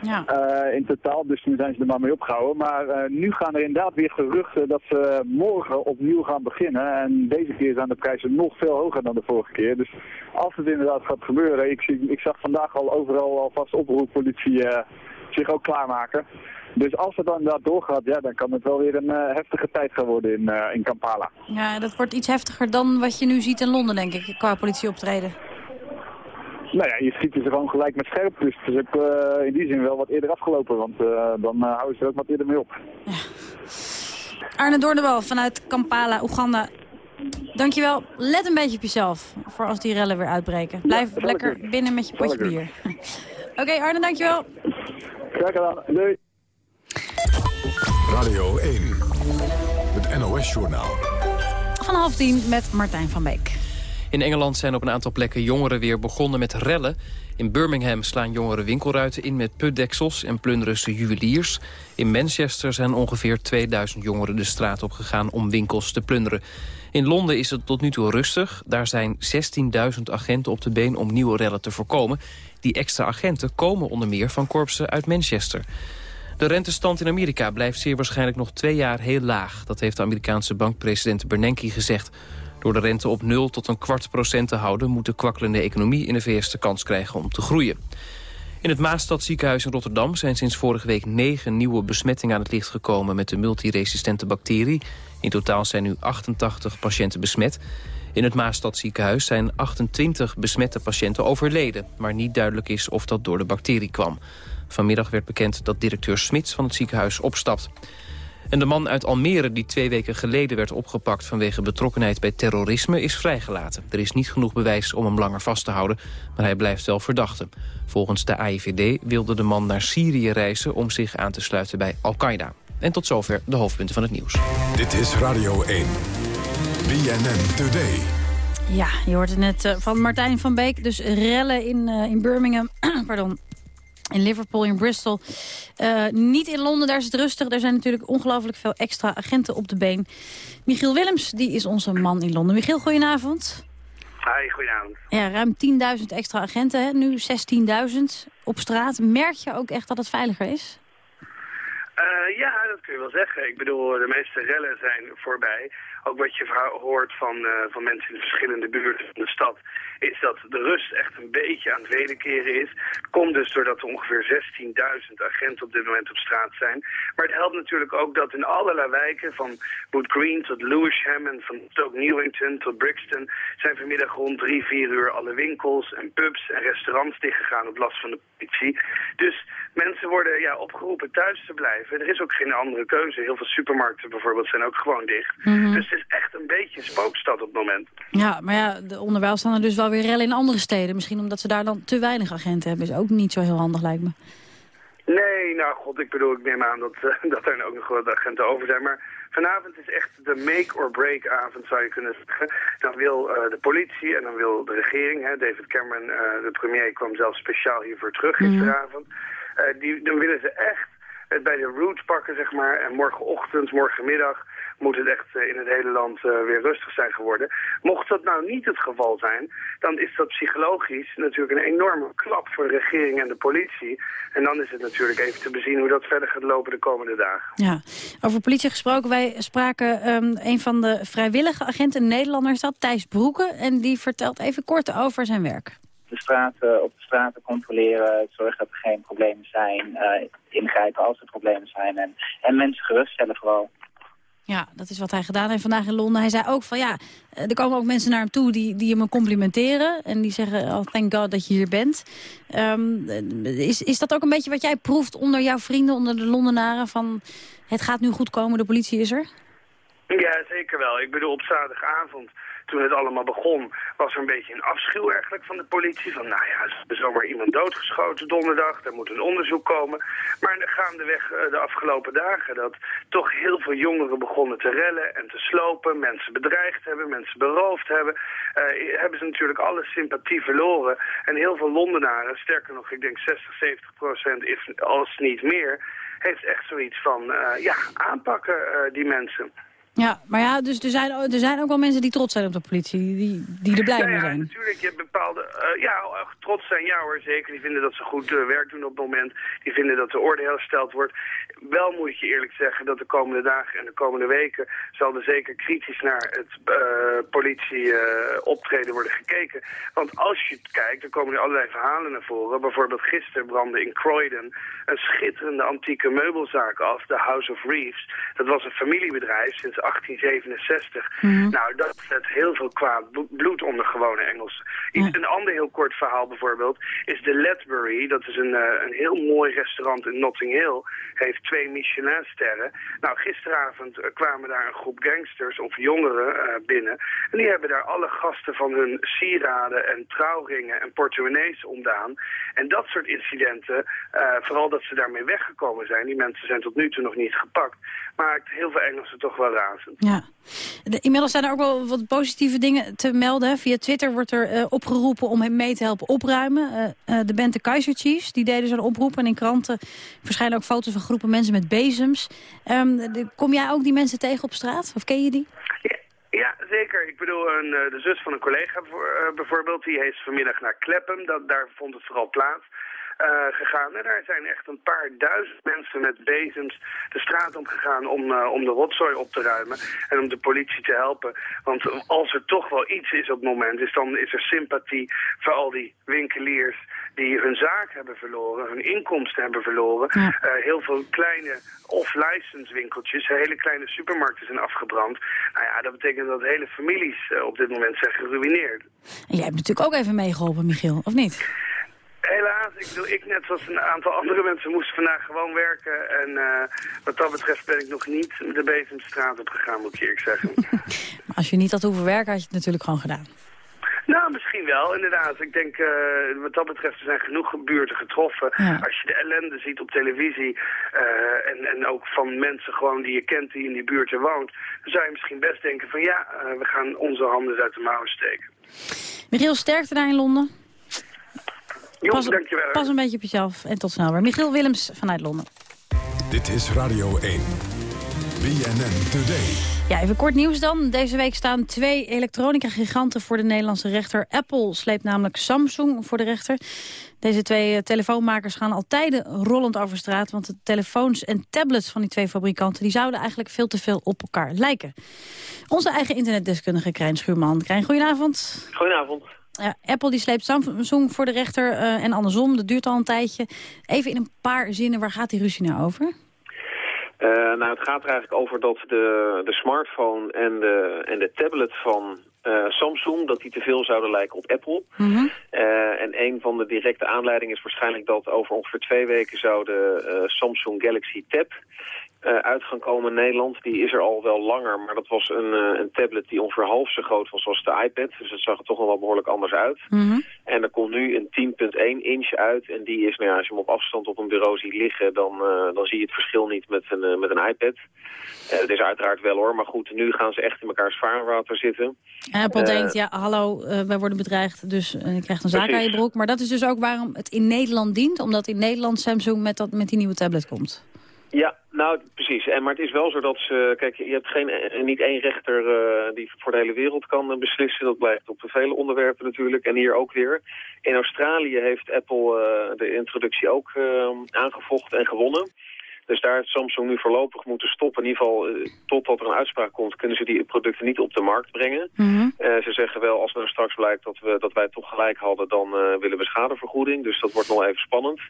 Ja. Uh, in totaal, dus toen zijn ze er maar mee opgehouden. Maar uh, nu gaan er inderdaad weer geruchten dat ze morgen opnieuw gaan beginnen. En deze keer zijn de prijzen nog veel hoger dan de vorige keer. Dus als het inderdaad gaat gebeuren, ik, zie, ik zag vandaag al overal alvast oproeppolitie uh, zich ook klaarmaken. Dus als het dan inderdaad doorgaat, ja, dan kan het wel weer een heftige tijd gaan worden in, in Kampala. Ja, dat wordt iets heftiger dan wat je nu ziet in Londen, denk ik, qua politieoptreden. Nou ja, je schiet ze gewoon gelijk met scherp. Dus het is ook uh, in die zin wel wat eerder afgelopen. Want uh, dan uh, houden ze er ook wat eerder mee op. Ja. Arne Doornbal vanuit Kampala, Oeganda. Dankjewel. Let een beetje op jezelf voor als die rellen weer uitbreken. Blijf ja, lekker binnen met je potje bier. Oké, okay, Arne, dankjewel. Graag gedaan. Doei. Radio 1, het NOS-journaal. Van half tien met Martijn van Beek. In Engeland zijn op een aantal plekken jongeren weer begonnen met rellen. In Birmingham slaan jongeren winkelruiten in met putdeksels en plunderen ze juweliers. In Manchester zijn ongeveer 2000 jongeren de straat op gegaan om winkels te plunderen. In Londen is het tot nu toe rustig. Daar zijn 16.000 agenten op de been om nieuwe rellen te voorkomen. Die extra agenten komen onder meer van korpsen uit Manchester. De rentestand in Amerika blijft zeer waarschijnlijk nog twee jaar heel laag. Dat heeft de Amerikaanse bankpresident Bernanke gezegd. Door de rente op 0 tot een kwart procent te houden... moet de kwakkelende economie in de VS de kans krijgen om te groeien. In het Maastad ziekenhuis in Rotterdam zijn sinds vorige week negen nieuwe besmettingen aan het licht gekomen met de multiresistente bacterie. In totaal zijn nu 88 patiënten besmet. In het Maastad ziekenhuis zijn 28 besmette patiënten overleden, maar niet duidelijk is of dat door de bacterie kwam. Vanmiddag werd bekend dat directeur Smits van het ziekenhuis opstapt. En de man uit Almere die twee weken geleden werd opgepakt... vanwege betrokkenheid bij terrorisme is vrijgelaten. Er is niet genoeg bewijs om hem langer vast te houden, maar hij blijft wel verdachte. Volgens de AIVD wilde de man naar Syrië reizen... om zich aan te sluiten bij Al-Qaeda. En tot zover de hoofdpunten van het nieuws. Dit is Radio 1. BNN Today. Ja, je hoort het net eh, van Martijn van Beek. Dus rellen in, eh, in Birmingham. Pardon. In Liverpool, in Bristol. Uh, niet in Londen, daar is het rustig. Er zijn natuurlijk ongelooflijk veel extra agenten op de been. Michiel Willems, die is onze man in Londen. Michiel, goedenavond. Hi, goedenavond. Ja, ruim 10.000 extra agenten, hè? nu 16.000 op straat. Merk je ook echt dat het veiliger is? Uh, ja, dat kun je wel zeggen. Ik bedoel, de meeste rellen zijn voorbij. Ook wat je hoort van, uh, van mensen in de verschillende buurten van de stad... is dat de rust echt een beetje aan het wederkeren is. Komt dus doordat er ongeveer 16.000 agenten op dit moment op straat zijn. Maar het helpt natuurlijk ook dat in allerlei wijken... van Wood Green tot Lewisham en van Stoke Newington tot Brixton... zijn vanmiddag rond drie, vier uur alle winkels en pubs en restaurants dichtgegaan op last van de politie. Dus mensen worden ja, opgeroepen thuis te blijven. Er is ook geen andere keuze. Heel veel supermarkten bijvoorbeeld zijn ook gewoon dicht. Mm -hmm. Dus het is echt een beetje een spookstad op het moment. Ja, maar ja, de onderwijl staan er dus wel weer rellen in andere steden. Misschien omdat ze daar dan te weinig agenten hebben. Is ook niet zo heel handig, lijkt me. Nee, nou god, ik bedoel, ik neem aan dat, uh, dat er ook nog wat agenten over zijn. Maar vanavond is echt de make-or-break avond, zou je kunnen zeggen. Dan wil uh, de politie en dan wil de regering, hè, David Cameron, uh, de premier, kwam zelfs speciaal hiervoor terug gisteravond. Mm die, dan willen ze echt het bij de roots pakken, zeg maar. En morgenochtend, morgenmiddag moet het echt in het hele land uh, weer rustig zijn geworden. Mocht dat nou niet het geval zijn, dan is dat psychologisch natuurlijk een enorme klap voor de regering en de politie. En dan is het natuurlijk even te bezien hoe dat verder gaat lopen de komende dagen. Ja, over politie gesproken. Wij spraken um, een van de vrijwillige agenten, een Nederlander is dat, Thijs Broeken. En die vertelt even kort over zijn werk de straten, op de straten controleren, zorgen dat er geen problemen zijn, uh, ingrijpen als er problemen zijn en, en mensen geruststellen vooral. Ja, dat is wat hij gedaan heeft vandaag in Londen. Hij zei ook van ja, er komen ook mensen naar hem toe die, die hem complimenteren. En die zeggen, oh, thank God dat je hier bent. Um, is, is dat ook een beetje wat jij proeft onder jouw vrienden, onder de Londenaren? Van het gaat nu goed komen, de politie is er? Ja, zeker wel. Ik bedoel, op zaterdagavond toen het allemaal begon, was er een beetje een afschuw eigenlijk van de politie. Van, nou ja, er is zomaar iemand doodgeschoten donderdag, daar moet een onderzoek komen. Maar gaandeweg de afgelopen dagen dat toch heel veel jongeren begonnen te rellen en te slopen. Mensen bedreigd hebben, mensen beroofd hebben. Uh, hebben ze natuurlijk alle sympathie verloren. En heel veel Londenaren, sterker nog, ik denk 60, 70 procent, als niet meer, heeft echt zoiets van, uh, ja, aanpakken die mensen. Ja, maar ja, dus er zijn, er zijn ook wel mensen die trots zijn op de politie, die, die er blij ja, mee ja, zijn. natuurlijk. Je hebt bepaalde, uh, ja, trots zijn, ja hoor, zeker. Die vinden dat ze goed uh, werk doen op het moment. Die vinden dat de orde hersteld wordt. Wel moet je eerlijk zeggen dat de komende dagen en de komende weken zal er zeker kritisch naar het uh, politie optreden worden gekeken. Want als je kijkt, er komen nu allerlei verhalen naar voren. Bijvoorbeeld gisteren brandde in Croydon een schitterende antieke meubelzaak af, de House of Reeves. Dat was een familiebedrijf sinds 1867. Mhm. Nou, dat zet heel veel kwaad blo- bloed onder gewone Engelsen. Iets, Een ander heel kort verhaal bijvoorbeeld is de Ledbury. Dat is een, eh, een heel mooi restaurant in Notting Hill. Heeft twee Michelin-sterren. Nou, gisteravond eh, kwamen daar een groep gangsters of jongeren eh, binnen. En die hebben daar alle gasten van hun sieraden en trouwringen en portemonnees ontdaan. En dat soort incidenten, vooral dat ze daarmee weggekomen zijn. Die mensen zijn tot nu toe nog niet gepakt. Maakt heel veel Engelsen toch wel razend. Ja. De, inmiddels zijn er ook wel wat positieve dingen te melden. Via Twitter wordt er eh, opgeroepen om hem mee te helpen opruimen. Eh, eh, de band de Kaiser Chiefs, die deden zo'n oproep. En in kranten verschijnen ook foto's van groepen mensen met bezems. Ehm, de- kom jij ook die mensen tegen op straat? Of ken je die? Ja, zeker. Ik bedoel, een, de zus van een collega voor, bijvoorbeeld, die heeft vanmiddag naar Kleppen, dat, daar vond het vooral plaats, gegaan. En daar zijn echt een paar duizend mensen met bezems de straat op gegaan om, eh, om de rotzooi op te ruimen en om de politie te helpen. Want als er toch wel iets is op het moment, is dan is er sympathie voor al die winkeliers die hun zaak hebben verloren, hun inkomsten hebben verloren. Ja. Eh, heel veel kleine off-license winkeltjes, hele kleine supermarkten zijn afgebrand. Nou ja, dat betekent dat hele families eh, op dit moment zijn geruineerd. En jij hebt natuurlijk ook even meegeholpen, Michiel, of niet? Helaas, ik bedoel, ik net zoals een aantal andere mensen moesten vandaag gewoon werken. En eh, wat dat betreft ben ik nog niet de Bezemstraat op gegaan, moet ik eerlijk zeggen. Maar als je niet had hoeven werken, had je het natuurlijk gewoon gedaan. Nou, misschien wel, inderdaad. Ik denk, eh, wat dat betreft, er zijn genoeg buurten getroffen. Ja. Als je de ellende ziet op televisie eh, en, en ook van mensen gewoon die je kent die in die buurten woont, dan zou je misschien best denken van ja, we gaan onze handen uit de mouwen steken. Michiel, sterkte daar in Londen. Jo, Pas, dankjewel. pas een beetje op jezelf en tot snel weer. Michiel Willems vanuit Londen. Dit is Radio 1. BNN Today. Ja, even kort nieuws dan. Deze week staan twee elektronica-giganten voor de Nederlandse rechter. Apple sleept namelijk Samsung voor de rechter. Deze twee eh, telefoonmakers gaan al tijden rollend over straat... want de telefoons en tablets van die twee fabrikanten... die zouden eigenlijk veel te veel op elkaar lijken. Onze eigen internetdeskundige Krijn Schuurman. Krijn, goedenavond. Goedenavond. Ja, Apple die sleept Samsung voor de rechter eh, en andersom. Dat duurt al een tijdje. Even in een paar zinnen, waar gaat die ruzie nou over? Eh, nou, het gaat er eigenlijk over dat de, de smartphone en de, en de tablet van eh, Samsung... dat die te veel zouden lijken op Apple. Eh, en een van de directe aanleidingen is waarschijnlijk dat over ongeveer twee weken... zou de Samsung Galaxy Tab eh, uit gaan komen in Nederland. Die is er al wel langer, maar dat was een, eh, een tablet die ongeveer half zo groot was als de iPad. Dus het zag er toch nog wel behoorlijk anders uit. En er komt nu een 10.1 inch uit. En die is, nou ja, als je hem op afstand op een bureau ziet liggen... dan, eh, dan zie je het verschil niet met een, met een iPad. Het is uiteraard wel hoor, maar goed, nu gaan ze echt in elkaars vaarwater zitten. Apple denkt, ja, hallo, wij worden bedreigd, dus je krijgt een zaak Precies. aan je broek. Maar dat is dus ook waarom het in Nederland dient, omdat in Nederland Samsung met, dat, met die nieuwe tablet komt. Ja, nou precies. En, maar het is wel zo dat ze... Kijk, je hebt geen, niet één rechter eh, die voor de hele wereld kan eh, beslissen. Dat blijkt op vele onderwerpen natuurlijk. En hier ook weer. In Australië heeft Apple eh, de introductie ook eh, aangevochten en gewonnen. Dus daar heeft Samsung nu voorlopig moeten stoppen. In ieder geval, eh, totdat er een uitspraak komt, kunnen ze die producten niet op de markt brengen. Eh, ze zeggen wel, als er straks blijkt dat, we, dat wij toch gelijk hadden, dan eh, willen we schadevergoeding. Dus dat wordt nog even spannend.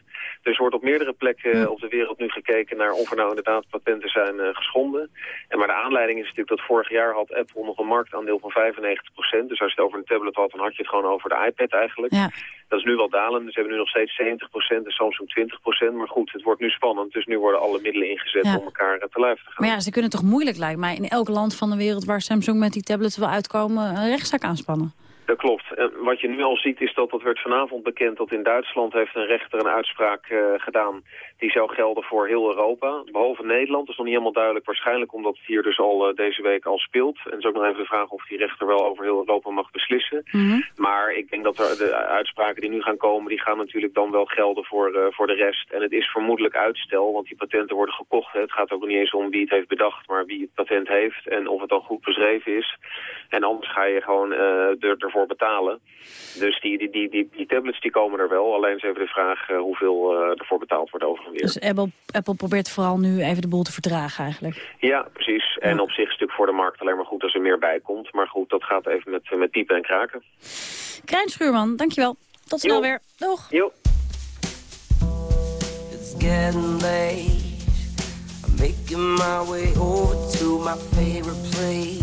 Dus er wordt op meerdere plekken op de wereld nu gekeken naar of er nou inderdaad patenten zijn geschonden. En maar de aanleiding is natuurlijk dat vorig jaar had Apple nog een marktaandeel van 95%. Dus als je het over een tablet had, dan had je het gewoon over de iPad eigenlijk. Ja. Dat is nu wel dalend. Dus ze hebben nu nog steeds 70% en Samsung 20%. Maar goed, het wordt nu spannend. Dus nu worden alle middelen ingezet Ja. om elkaar eh, te gaan. Maar ja, ze kunnen toch moeilijk, lijkt mij, in elk land van de wereld waar Samsung met die tablets wil uitkomen, een rechtszaak aanspannen. Dat klopt. En wat je nu al ziet is dat, dat werd vanavond bekend dat in Duitsland heeft een rechter een uitspraak eh, gedaan. Die zou gelden voor heel Europa. Behalve Nederland. Dat is nog niet helemaal duidelijk. Waarschijnlijk omdat het hier dus al eh, deze week al speelt. En het is ook nog even de vraag of die rechter wel over heel Europa mag beslissen. Maar ik denk dat er de uitspraken die nu gaan komen, die gaan natuurlijk dan wel gelden voor, eh, voor de rest. En het is vermoedelijk uitstel, want die patenten worden gekocht. Hè. Het gaat ook niet eens om wie het heeft bedacht, maar wie het patent heeft en of het dan goed beschreven is. En anders ga je gewoon er, ervoor betalen. Dus die, die, die, die, die tablets die komen er wel. Alleen is even de vraag eh, hoeveel eh, ervoor betaald wordt over en weer. Dus Apple, Apple probeert vooral nu even de boel te verdragen eigenlijk. Ja, precies. En op zich is het natuurlijk voor de markt alleen maar goed als er meer bij komt. Maar goed, dat gaat even met, met piepen en kraken. Krijn Schuurman, dankjewel. Tot snel weer. Doeg. Jo. It's getting late. I'm making making my way over to my favorite place.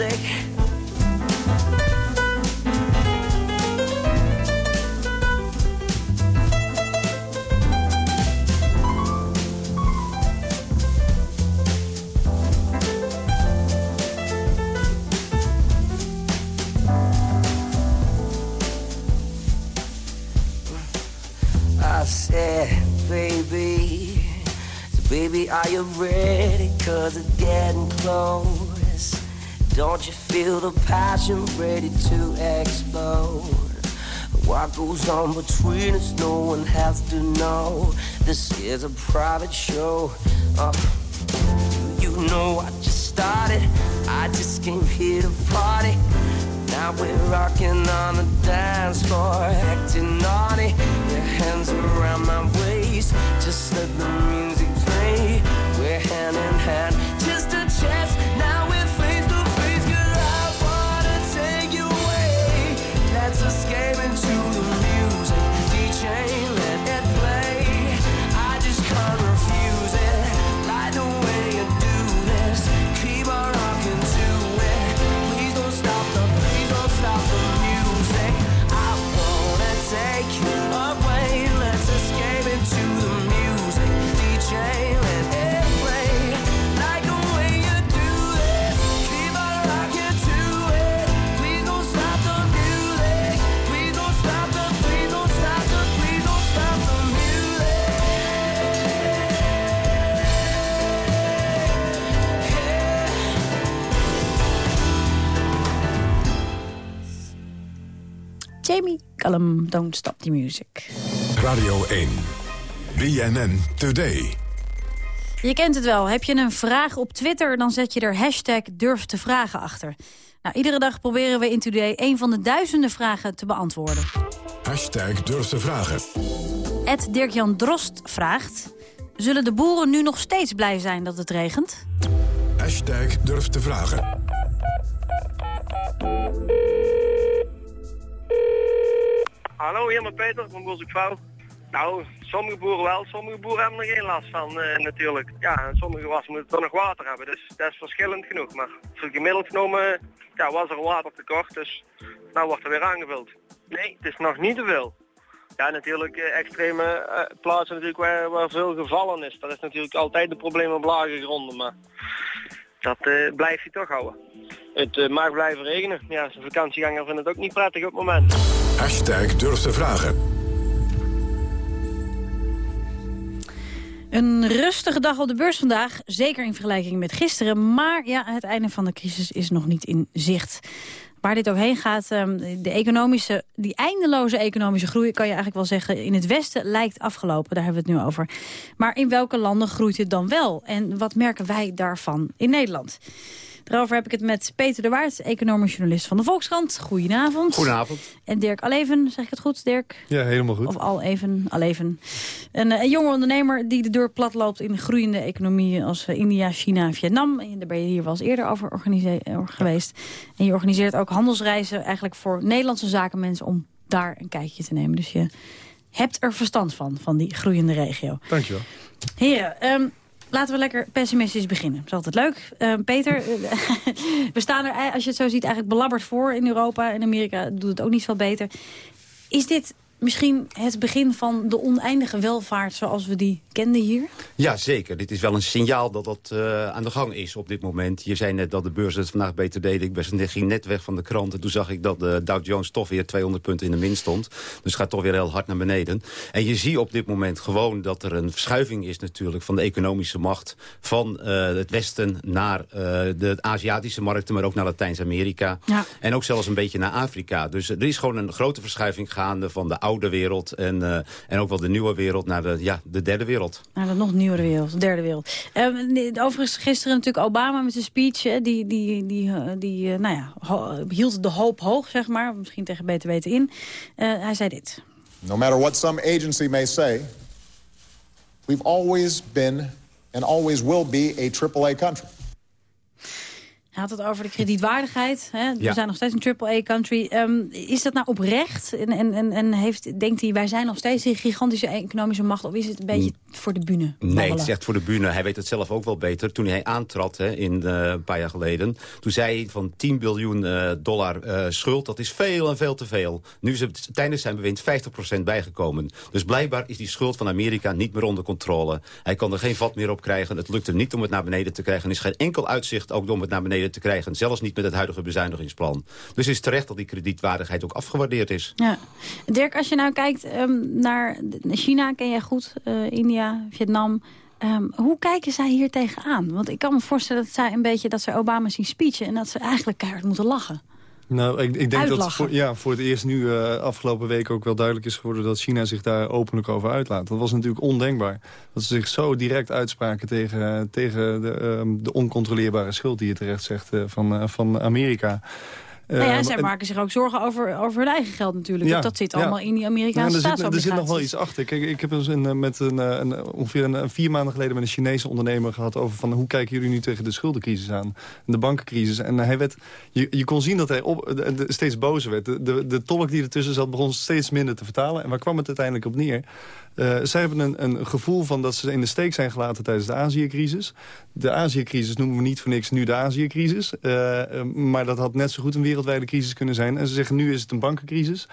music. I said, baby, baby, are you ready? Cause it's getting close. Don't you feel the passion ready to explode? What goes on between us, no one has to know. This is a private show. Uh, you know I just started. I just came here to party. Now we're rocking on the dance Don't Stop the Music. Radio 1. BNN Today. Je kent het wel. Heb je een vraag op Twitter, dan zet je er hashtag durf te vragen achter. Nou, iedere dag proberen we in Today een van de duizenden vragen te beantwoorden. Hashtag durf te vragen. Ed Dirk-Jan Drost vraagt... Zullen de boeren nu nog steeds blij zijn dat het regent? Hashtag durf te vragen. Hallo, hier met Peter van Boerzoekvouw. Nou, sommige boeren wel, sommige boeren hebben er geen last van eh, natuurlijk. Ja, en sommige was moeten toch nog water hebben, dus dat is verschillend genoeg. Maar gemiddeld genomen ja, was er watertekort, dus nou wordt er weer aangevuld. Nee, het is nog niet te veel. Ja, natuurlijk eh, extreme eh, plaatsen natuurlijk waar, veel gevallen is. Dat is natuurlijk altijd het probleem op lage gronden, maar dat blijft hij toch houden. Het mag blijven regenen. Ja, de vakantieganger vindt het ook niet prettig op het moment. Hashtag durf te vragen. Een rustige dag op de beurs vandaag, zeker in vergelijking met gisteren. Maar ja, het einde van de crisis is nog niet in zicht. Waar dit ook heen gaat, ehm, de economische, die eindeloze economische groei... kan je eigenlijk wel zeggen, in het Westen lijkt afgelopen. Daar hebben we het nu over. Maar in welke landen groeit het dan wel? En wat merken wij daarvan in Nederland? Daarover heb ik het met Peter de Waard, econoom en journalist van de Volkskrant. Goedenavond. Goedenavond. En Dirk Aleven, zeg ik het goed, Dirk? Ja, helemaal goed. Of al even, al even. Een, eh, een jonge ondernemer die de deur plat loopt in groeiende economieën als eh, India, China en Vietnam. En daar ben je hier wel eens eerder over eh, geweest. En je organiseert ook handelsreizen eigenlijk voor Nederlandse zakenmensen om daar een kijkje te nemen. Dus je hebt er verstand van, van die groeiende regio. Dankjewel. Heren, ehm, laten we lekker pessimistisch beginnen. Dat is altijd leuk. Ehm, Peter, eh, we staan er, als je het zo ziet, eigenlijk belabberd voor in Europa. In Amerika doet het ook niet veel beter. Is dit misschien het begin van de oneindige welvaart zoals we die kenden hier? Ja, zeker. Dit is wel een signaal dat dat eh, aan de gang is op dit moment. Je zei net dat de beurs het vandaag beter deed. Ik ging net weg van de krant en toen zag ik dat de Dow Jones toch weer 200 punten in de min stond. Dus het gaat toch weer heel hard naar beneden. En je ziet op dit moment gewoon dat er een verschuiving is natuurlijk van de economische macht van eh, het Westen naar eh, de Aziatische markten, maar ook naar Latijns-Amerika. Ja. En ook zelfs een beetje naar Afrika. Dus er is gewoon een grote verschuiving gaande van de oude wereld en, eh, en ook wel de nieuwe wereld naar de, ja, de derde wereld. Naar de nog nieuwere wereld, de derde wereld. Nee, overigens gisteren natuurlijk Obama met zijn speech. hè, die die, die, eh, die eh, nou ja, hield de hoop hoog, zeg maar. Misschien tegen beter weten in. Eh, hij zei dit. No matter what some agency may say, we've always been and always will be a AAA country. Hij had het over de kredietwaardigheid. Hè? We Ja. zijn nog steeds een triple-A-country. Ehm, is dat nou oprecht? En, en, en, en heeft, denkt hij, wij zijn nog steeds een gigantische economische macht? Of is het een beetje voor de bühne? Nee, het is echt voor de bühne. Hij weet het zelf ook wel beter. Toen hij aantrad hè, in, eh, een paar jaar geleden... toen zei hij van 10 biljoen eh, dollar eh, schuld, dat is veel en veel te veel. Nu is het tijdens zijn bewind 50% bijgekomen. Dus blijkbaar is die schuld van Amerika niet meer onder controle. Hij kan er geen vat meer op krijgen. Het lukt hem niet om het naar beneden te krijgen. Er is geen enkel uitzicht ook om het naar beneden te krijgen. Zelfs niet met het huidige bezuinigingsplan. Dus het is terecht dat die kredietwaardigheid ook afgewaardeerd is. Ja. Dirk, als je nou kijkt ehm, naar China, ken jij goed, eh, Vietnam. Ehm, hoe kijken zij hier tegenaan? Want ik kan me voorstellen dat zij een beetje dat ze Obama zien speechen... en dat ze eigenlijk keihard moeten lachen. Nou, ik, ik denk dat voor, ja, voor het eerst nu eh, afgelopen week ook wel duidelijk is geworden... dat China zich daar openlijk over uitlaat. Dat was natuurlijk ondenkbaar. Dat ze zich zo direct uitspraken tegen, tegen de, ehm, de oncontroleerbare schuld... die je terecht zegt uh, van, uh, van Amerika. Nou ja, Ehm, zij en- maken zich ook zorgen over, over hun eigen geld natuurlijk. Ja, dat zit allemaal in die Amerikaanse Ja, er, zit, er staatsobligaties. zit nog wel iets achter. Kijk, ik heb eens een, eh, met een, eh, een, ongeveer een, een vier maanden geleden met een Chinese ondernemer gehad over van hoe kijken jullie nu tegen de schuldencrisis aan, de bankencrisis. En hij werd, je, je kon zien dat hij op, de- de- steeds bozer werd. De, de, de tolk die ertussen zat begon steeds minder te vertalen. En waar kwam het uiteindelijk op neer? Eh, zij hebben een, een gevoel van dat ze in de steek zijn gelaten tijdens de Azië-crisis. De Azië-crisis noemen we niet voor niks nu de Azië-crisis. Eh, eh, maar dat had net zo goed een wereldwijde crisis kunnen zijn. En ze zeggen nu is het een bankencrisis.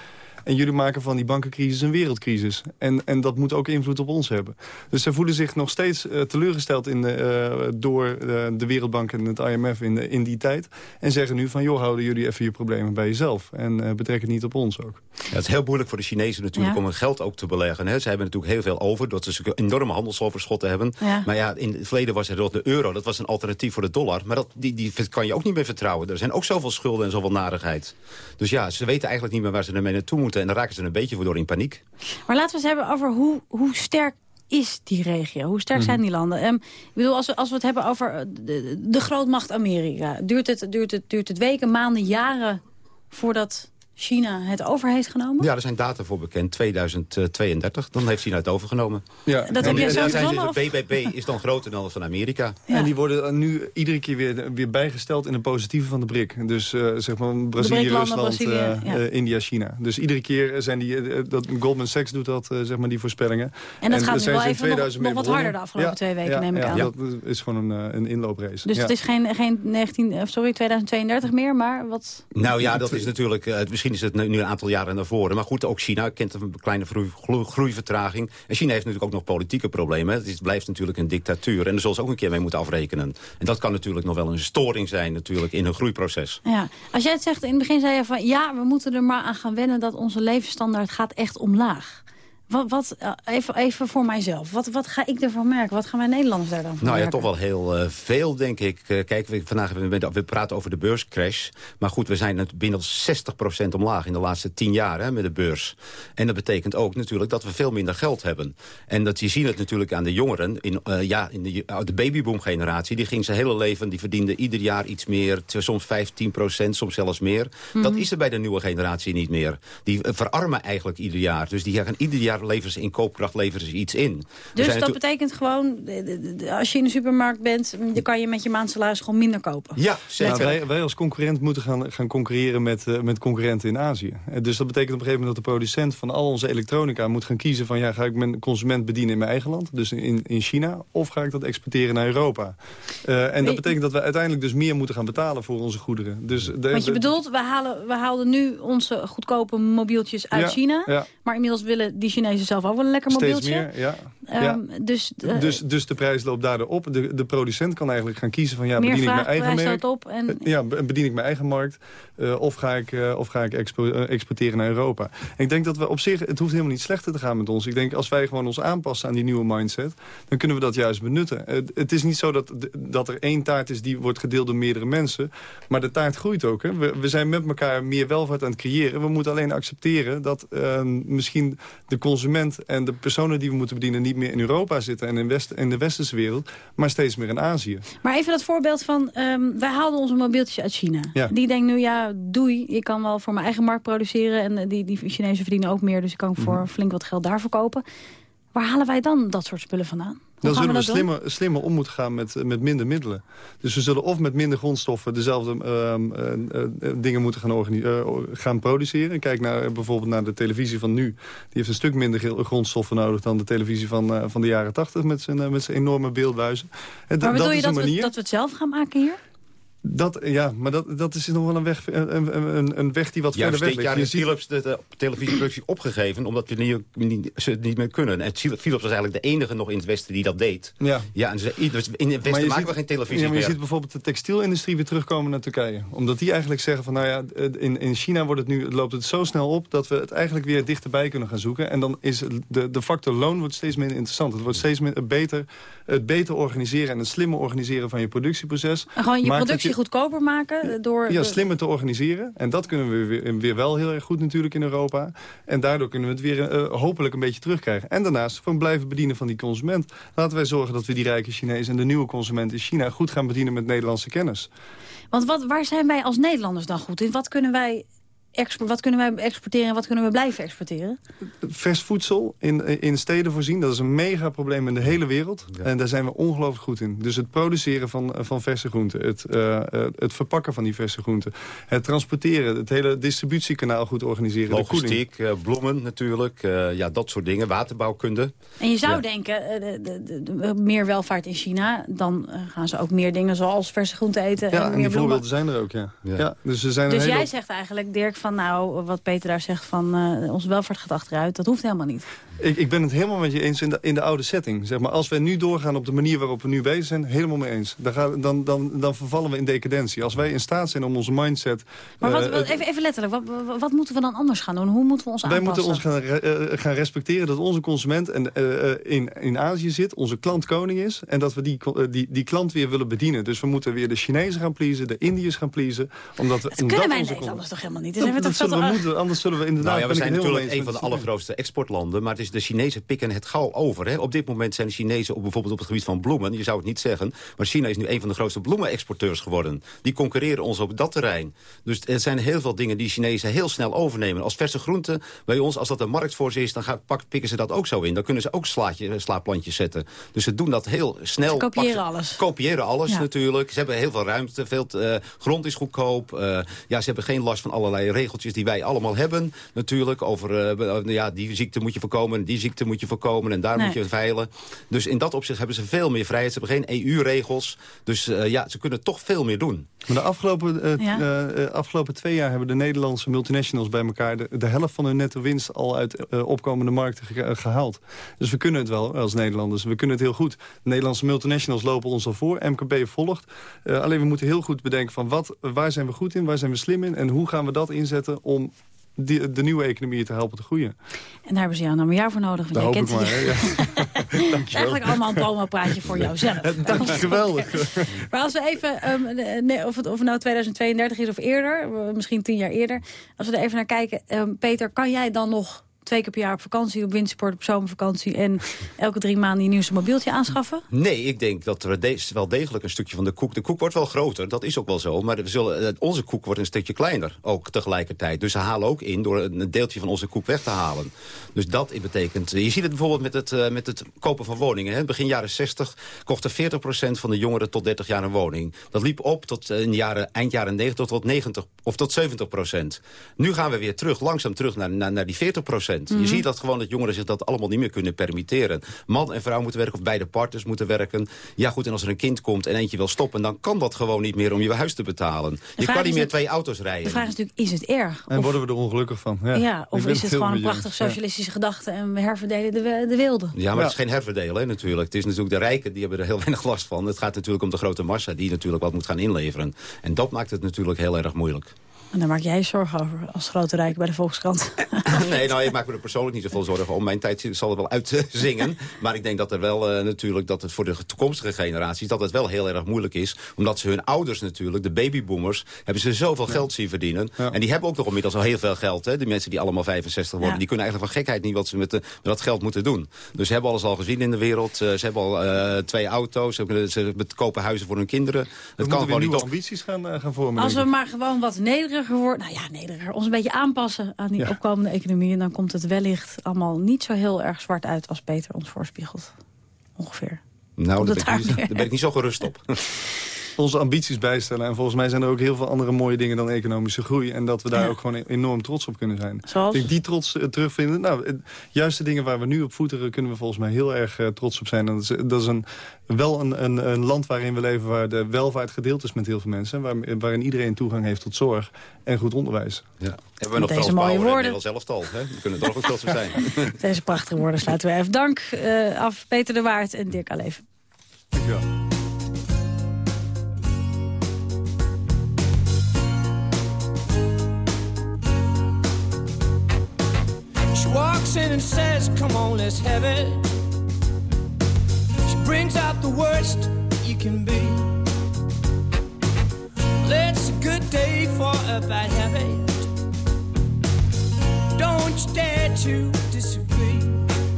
En jullie maken van die bankencrisis een wereldcrisis. En, en dat moet ook invloed op ons hebben. Dus zij voelen zich nog steeds eh, teleurgesteld in de, eh, door eh, de Wereldbank en het IMF in, de, in die tijd. En zeggen nu van, joh, houden jullie even je problemen bij jezelf. En eh, betrek het niet op ons ook. Ja, het is heel moeilijk voor de Chinezen natuurlijk Ja. om hun geld ook te beleggen. Hè. Ze hebben natuurlijk heel veel over, dat ze enorme handelsoverschotten hebben. Ja. Maar ja, in het verleden was er de euro, dat was een alternatief voor de dollar. Maar dat, die, die kan je ook niet meer vertrouwen. Er zijn ook zoveel schulden en zoveel narigheid. Dus ja, ze weten eigenlijk niet meer waar ze ermee naartoe moeten. En dan raken ze een beetje voor door in paniek. Maar laten we eens hebben over hoe, hoe sterk is die regio? Hoe sterk zijn die landen? Ehm, ik bedoel, als we, als we het hebben over eh, de, de grootmacht Amerika... Duurt het, duurt, het, duurt het weken, maanden, jaren voordat China het over heeft genomen? Ja, er zijn data voor bekend. 2032, dan heeft China het overgenomen. Ja. Dat heb En jij zo dan zijn ze- verzonnen, De BBB is dan groter dan dat van Amerika. En die worden nu iedere keer weer, weer bijgesteld in een positieve van de BRIC. Dus eh, zeg maar Brazilië, Rusland, Brazilië, eh, ja. eh, India, China. Dus iedere keer zijn die, dat, Goldman Sachs doet dat, zeg maar, die voorspellingen. En dat gaat nu wel even nog- 2000 nog mee wat harder de afgelopen twee weken, ja, neem ik ja, aan. dat is gewoon een, een inlooprace. Dus ja. het is geen, geen 19, eh, sorry, 2032 meer, maar wat... Nou ja, dat is natuurlijk, misschien is het nu een aantal jaren naar voren. Maar goed, ook China kent een kleine groei, groei- groeivertraging. En China heeft natuurlijk ook nog politieke problemen. Het blijft natuurlijk een dictatuur. En daar zullen ze ook een keer mee moeten afrekenen. En dat kan natuurlijk nog wel een storing zijn natuurlijk in hun groeiproces. Ja. Als jij het zegt, in het begin zei je van... ja, we moeten er maar aan gaan wennen dat onze levensstandaard gaat echt omlaag. Wat, wat, eh, even, even voor mijzelf. Wat, wat ga ik ervan merken? Wat gaan wij Nederlanders daar dan van Nou ja, merken? toch wel heel eh, veel, denk ik. Eh, kijk, we, vandaag we, we praten over de beurscrash. Maar goed, we zijn net binnen 60% omlaag in de laatste 10 jaar hè, met de beurs. En dat betekent ook natuurlijk dat we veel minder geld hebben. En dat, je ziet het natuurlijk aan de jongeren. In, ja, in de, de babyboom-generatie, die ging zijn hele leven... die verdiende ieder jaar iets meer, soms 15%, soms zelfs meer. Dat Mhm. is er bij de nieuwe generatie niet meer. Die verarmen eigenlijk ieder jaar. Dus die gaan ieder jaar leveren ze in koopkracht leveren ze iets in. Dus dat betekent gewoon, als je in de supermarkt bent... dan kan je met je maandsalaris gewoon minder kopen. Ja, Nou, wij, wij als concurrent moeten gaan, gaan concurreren met, eh, met concurrenten in Azië. Eh, Dus dat betekent op een gegeven moment dat de producent van al onze elektronica moet gaan kiezen van ja, ga ik mijn consument bedienen in mijn eigen land, dus in, in China, of ga ik dat exporteren naar Europa? Eh, en dat betekent dat we uiteindelijk dus meer moeten gaan betalen voor onze goederen. Dus de, Want je bedoelt, we, halen, we haalden nu onze goedkope mobieltjes uit Ja, China. ja. Maar inmiddels willen die Chinezen zelf ook wel een lekker steeds mobieltje. meer, ja. Ehm, ja. Dus, eh, Dus, dus de prijs loopt daardoor op. De, de producent kan eigenlijk gaan kiezen van ja, bedien ik mijn eigen merk. op. En, Eh, Ja, be- bedien ik mijn eigen markt eh, of ga ik, of ga ik expo- exporteren naar Europa. En ik denk dat we op zich, het hoeft helemaal niet slechter te gaan met ons. Ik denk als wij gewoon ons aanpassen aan die nieuwe mindset, dan kunnen we dat juist benutten. Het, is niet zo dat, dat er één taart is die wordt gedeeld door meerdere mensen, maar de taart groeit ook. Hè. We, we zijn met elkaar meer welvaart aan het creëren. We moeten alleen accepteren dat eh, misschien de consument en de personen die we moeten bedienen niet meer in Europa zitten en in, West, in de westerse wereld, maar steeds meer in Azië. Maar even dat voorbeeld van, ehm, wij haalden onze mobieltjes uit China. Ja. Die denkt nu, ja, doei, ik kan wel voor mijn eigen markt produceren. En eh, die, die Chinezen verdienen ook meer, dus ik kan voor Mhm. flink wat geld daar verkopen. Waar halen wij dan dat soort spullen vandaan? Dan zullen we, slimmer, slimmer om moeten gaan met, met minder middelen. Dus we zullen of met minder grondstoffen dezelfde ehm, eh, eh, dingen moeten gaan, eh, gaan produceren. Kijk naar, eh, bijvoorbeeld naar de televisie van nu. Die heeft een stuk minder grondstoffen nodig dan de televisie van, eh, van de jaren tachtig... met zijn, eh, met zijn enorme beeldbuizen. En Maar dat bedoel is je dat een we, dat we het zelf gaan maken hier? Dat, ja, maar dat, dat is nog wel een weg, een, een, een- weg die wat Juist verder weg dit jaar ligt. Je heeft ziet- Philips de, de televisieproductie opgegeven... omdat we niet, niet- ze het niet meer kunnen. En Philips was eigenlijk de enige nog in het Westen die dat deed. Ja. Ja, en ze, dus in het Westen maken ziet- we geen televisie ja, maar je meer. ziet bijvoorbeeld de textielindustrie weer terugkomen naar Turkije. Omdat die eigenlijk zeggen van, nou ja, in, in China wordt het nu, loopt het zo snel op... dat we het eigenlijk weer dichterbij kunnen gaan zoeken. En dan is de, de factor loon wordt steeds minder interessant. Het wordt steeds meer, beter, het beter organiseren en het slimmer organiseren van je productieproces. En gewoon je maakt goedkoper maken door... Ja, slimmer te organiseren. En dat kunnen we weer, weer wel heel erg goed natuurlijk in Europa. En daardoor kunnen we het weer eh, hopelijk een beetje terugkrijgen. En daarnaast van blijven bedienen van die consument. Laten wij zorgen dat we die rijke Chinezen en de nieuwe consument in China... goed gaan bedienen met Nederlandse kennis. Want wat, waar zijn wij als Nederlanders dan goed in? Wat kunnen wij, wat kunnen wij exporteren en wat kunnen we blijven exporteren? Vers voedsel in, in steden voorzien, dat is een mega probleem in de hele wereld. En daar zijn we ongelooflijk goed in. Dus het produceren van, van verse groenten, het, eh, eh, het verpakken van die verse groenten... het transporteren, het hele distributiekanaal goed organiseren. de koeling. Logistiek, eh, bloemen natuurlijk, eh, ja, dat soort dingen. Waterbouwkunde. En je zou Ja. denken, eh, de, de, de- de- meer welvaart in China... dan eh, gaan ze ook meer dingen zoals verse groenten eten Ja, en en meer die bloemen. voorbeelden zijn er ook, ja. ja. dus er zijn Dus hele jij zegt eigenlijk, Dirk, van nou, wat Peter daar zegt... van eh, onze welvaart gaat achteruit, dat hoeft helemaal niet. Ik, ik ben het helemaal met je eens in de, in de oude setting. Zeg maar, als wij nu doorgaan op de manier waarop we nu bezig zijn... helemaal mee eens. Dan, gaan, dan, dan, dan vervallen we in decadentie. Als wij in staat zijn om onze mindset... Maar wat, eh, wat- even, even letterlijk, wat, wat, moeten we dan anders gaan doen? Hoe moeten we ons wij aanpassen? moeten ons gaan, eh, gaan respecteren dat onze consument en, eh, eh, in, in Azië zit, onze klant koning is. En dat we die, eh, die, die klant weer willen bedienen. Dus we moeten weer de Chinezen gaan pleasen, de Indiërs gaan pleasen. Omdat we, Dat omdat kunnen wij Nederlanders toch helemaal niet? Dus Dat, we dat zullen we moeten, anders zullen we inderdaad... Nou ja, we zijn natuurlijk eens een van de allergrootste exportlanden. Maar het is de Chinezen pikken het gauw over. Hè. Op dit moment zijn de Chinezen op, bijvoorbeeld op het gebied van bloemen. Je zou het niet zeggen. Maar China is nu een van de grootste bloemenexporteurs geworden. Die concurreren ons op dat terrein. Dus er zijn heel veel dingen die Chinezen heel snel overnemen. Als verse groenten bij ons, als dat een markt voor ze is... dan gaat, pak, pikken ze dat ook zo in. Dan kunnen ze ook slaatje, slaapplantjes zetten. Dus ze doen dat heel snel. Ze kopiëren alles. Kopiëren alles Ja. natuurlijk. Ze hebben heel veel ruimte. Veel eh, grond is goedkoop. Eh, ja, ze hebben geen last van allerlei regeltjes die wij allemaal hebben. Natuurlijk over eh, ja, die ziekte moet je voorkomen. Die ziekte moet je voorkomen. En daar Nee. moet je veilen. Dus in dat opzicht hebben ze veel meer vrijheid. Ze hebben geen EU-regels. Dus eh, ja, ze kunnen toch veel meer doen. Maar de afgelopen, eh, Ja. eh, afgelopen twee jaar hebben de Nederlandse multinationals bij elkaar... de, de helft van hun netto winst al uit opkomende markten ge- eh, gehaald. Dus we kunnen het wel als Nederlanders. We kunnen het heel goed. De Nederlandse multinationals lopen ons al voor. MKB volgt. Eh, alleen we moeten heel goed bedenken van wat, waar zijn we goed in, waar zijn we slim in... en hoe gaan we dat inzetten om die, de nieuwe economie te helpen te groeien. En daar hebben ze jou nou maar jou voor nodig. Want Dat jij hoop kent ik maar, die- ja. Is eigenlijk allemaal een promopraatje voor jouzelf. Dank je, geweldig. Maar als we even, ehm, nee, of, het, of nou 2032 is of eerder, misschien tien jaar eerder. Als we er even naar kijken. ehm, Peter, kan jij dan nog twee keer per jaar op vakantie, op wintersport, op zomervakantie... en elke drie maanden je nieuwste mobieltje aanschaffen? Nee, ik denk dat de- wel degelijk een stukje van de koek... De koek wordt wel groter, dat is ook wel zo. Maar we zullen, eh, onze koek wordt een stukje kleiner, ook tegelijkertijd. Dus ze halen ook in door een deeltje van onze koek weg te halen. Dus dat betekent... Je ziet het bijvoorbeeld met het, eh, met het kopen van woningen. Hè. Begin jaren 60 kochten 40% van de jongeren tot 30 jaar een woning. Dat liep op tot eh, in jaren, eind jaren 90 tot 90 of tot 70%. Nu gaan we weer terug, langzaam terug naar, naar, naar die 40%. Mhm. Je ziet dat gewoon dat jongeren zich dat allemaal niet meer kunnen permitteren. Man en vrouw moeten werken of beide partners moeten werken. Ja goed, en als er een kind komt en eentje wil stoppen... dan kan dat gewoon niet meer om je huis te betalen. Je kan niet meer twee auto's De rijden. vraag is natuurlijk, is het erg? En Of- worden we er ongelukkig van. Ja, of is het gewoon een prachtig. Ja. socialistische gedachte... en we herverdelen de, de wilde? Ja, maar het is geen herverdelen natuurlijk. Het is natuurlijk de rijken die hebben er heel weinig last van. Het gaat natuurlijk om de grote massa die natuurlijk wat moet gaan inleveren. En dat maakt het natuurlijk heel erg moeilijk. En daar maak jij je zorgen over als grote rijk bij de Volkskrant. nee, nou, ik maak me er persoonlijk niet zoveel zorgen om. Mijn tijd zal er wel uitzingen. maar ik denk dat er wel eh, natuurlijk, dat het voor de toekomstige generaties... dat het wel heel erg moeilijk is. Omdat ze hun ouders natuurlijk, de babyboomers... hebben ze zoveel geld zien verdienen. En die hebben ook nog inmiddels al heel veel geld. Hè? Die mensen die allemaal 65 worden. Ja. Die kunnen eigenlijk van gekheid niet wat ze met, de, met dat geld moeten doen. Dus ze hebben alles al gezien in de wereld. Eh, ze hebben al eh, twee auto's. Ze, hebben, ze kopen huizen voor hun kinderen. We Het kan gewoon niet ambities gaan, eh, gaan vormen. Als we maar gewoon wat nederiger worden... Nou ja, nederiger. Ons een beetje aanpassen aan die Ja. opkomende economie... en dan komt het wellicht allemaal niet zo heel erg zwart uit... als Peter ons voorspiegelt. Ongeveer. Nou, ben, ik daar ben ik niet zo gerust op. Onze ambities bijstellen. En volgens mij zijn er ook heel veel andere mooie dingen dan economische groei. En dat we daar Ja. ook gewoon enorm trots op kunnen zijn. Zoals? Ik denk die trots eh, terugvinden. Nou, juist de dingen waar we nu op voeteren... kunnen we volgens mij heel erg eh, trots op zijn. En dat is, dat is een, wel een, een, een land waarin we leven... waar de welvaart gedeeld is met heel veel mensen. Waar, waarin iedereen toegang heeft tot zorg en goed onderwijs. Ja. Hebben we nog deze mooie woorden. Nederlands elftal. Hè? We kunnen er ook trots op zijn. Deze prachtige woorden sluiten we even. Dank eh, af Peter de Waard en Dirk Aleven. Dankjewel. She walks in and says, Come on, let's have it. She brings out the worst you can be. Well, it's a good day for a bad habit. Don't you dare to disagree.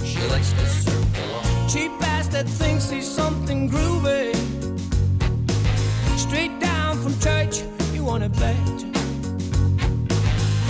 She likes to circle on. Cheap ass that thinks he's something groovy. Straight down from church, you wanna bet.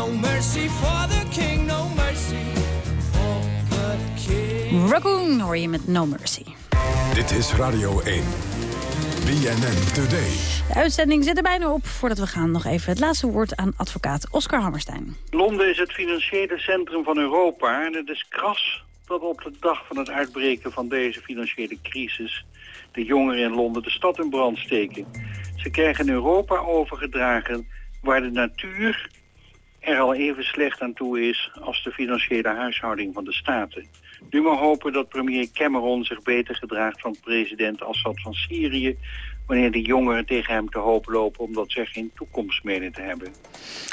no mercy for the king. No mercy for the king. Raccoon hoor je met No Mercy. Dit is Radio 1. BNN Today. De uitzending zit er bijna op. Voordat we gaan nog even het laatste woord aan advocaat Oscar Hammerstein. Londen is het financiële centrum van Europa en het is kras dat op de dag van het uitbreken van deze financiële crisis de jongeren in Londen de stad in brand steken. Ze krijgen Europa overgedragen waar de natuur er al even slecht aan toe is als de financiële huishouding van de staten. Nu maar hopen dat premier Cameron zich beter gedraagt van president Assad van Syrië... wanneer de jongeren tegen hem te hoop lopen omdat zij geen toekomst menen te hebben.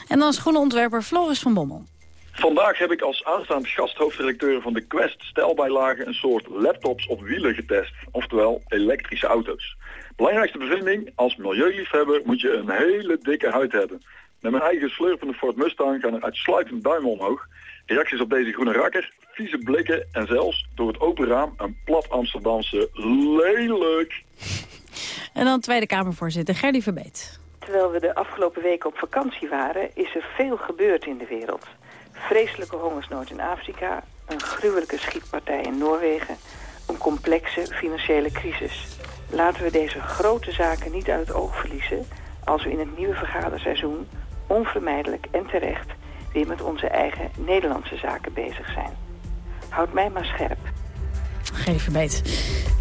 En dan schoenenontwerper Floris van Bommel. Vandaag heb ik als aanstaand gasthoofdredacteur van de Quest stijlbijlage een soort laptops op wielen getest, oftewel elektrische auto's. Belangrijkste bevinding, als milieuliefhebber moet je een hele dikke huid hebben. Met mijn eigen slurpende Ford Mustang gaan er uitsluitend duimen omhoog. Reacties op deze groene rakker, vieze blikken en zelfs door het open raam een plat Amsterdamse lelijk. En dan Tweede Kamervoorzitter Gerdy Verbeet. Terwijl we de afgelopen weken op vakantie waren, is er veel gebeurd in de wereld. Vreselijke hongersnood in Afrika, een gruwelijke schietpartij in Noorwegen, een complexe financiële crisis. Laten we deze grote zaken niet uit het oog verliezen als we in het nieuwe vergaderseizoen onvermijdelijk en terecht weer met onze eigen Nederlandse zaken bezig zijn. Houd mij maar scherp. Gerdy Verbeet.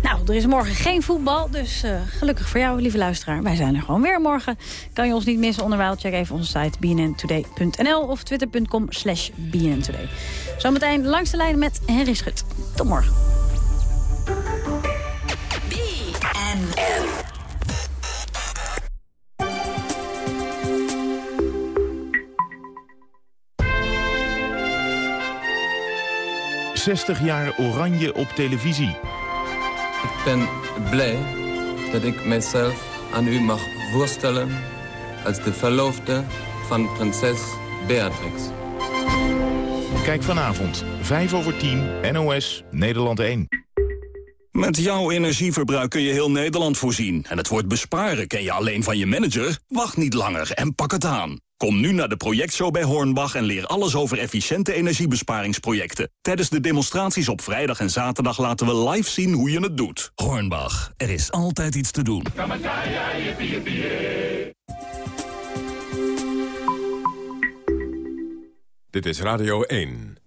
Nou, er is morgen geen voetbal, dus eh, gelukkig voor jou, lieve luisteraar. Wij zijn er gewoon weer morgen. Kan je ons niet missen onderwijl, check even onze site bnntoday.nl of twitter.com slash bnntoday. Zometeen langs de lijn met Henry Schut. Tot morgen. BNN. 60 jaar oranje op televisie. Ik ben blij dat ik mijzelf aan u mag voorstellen als de verloofde van prinses Beatrix. Kijk vanavond, 5 over 10, NOS, Nederland 1. Met jouw energieverbruik kun je heel Nederland voorzien. En het woord besparen ken je alleen van je manager? Wacht niet langer en pak het aan. Kom nu naar de projectshow bij Hornbach en leer alles over efficiënte energiebesparingsprojecten. Tijdens de demonstraties op vrijdag en zaterdag laten we live zien hoe je het doet. Hornbach, er is altijd iets te doen. Dit is Radio 1.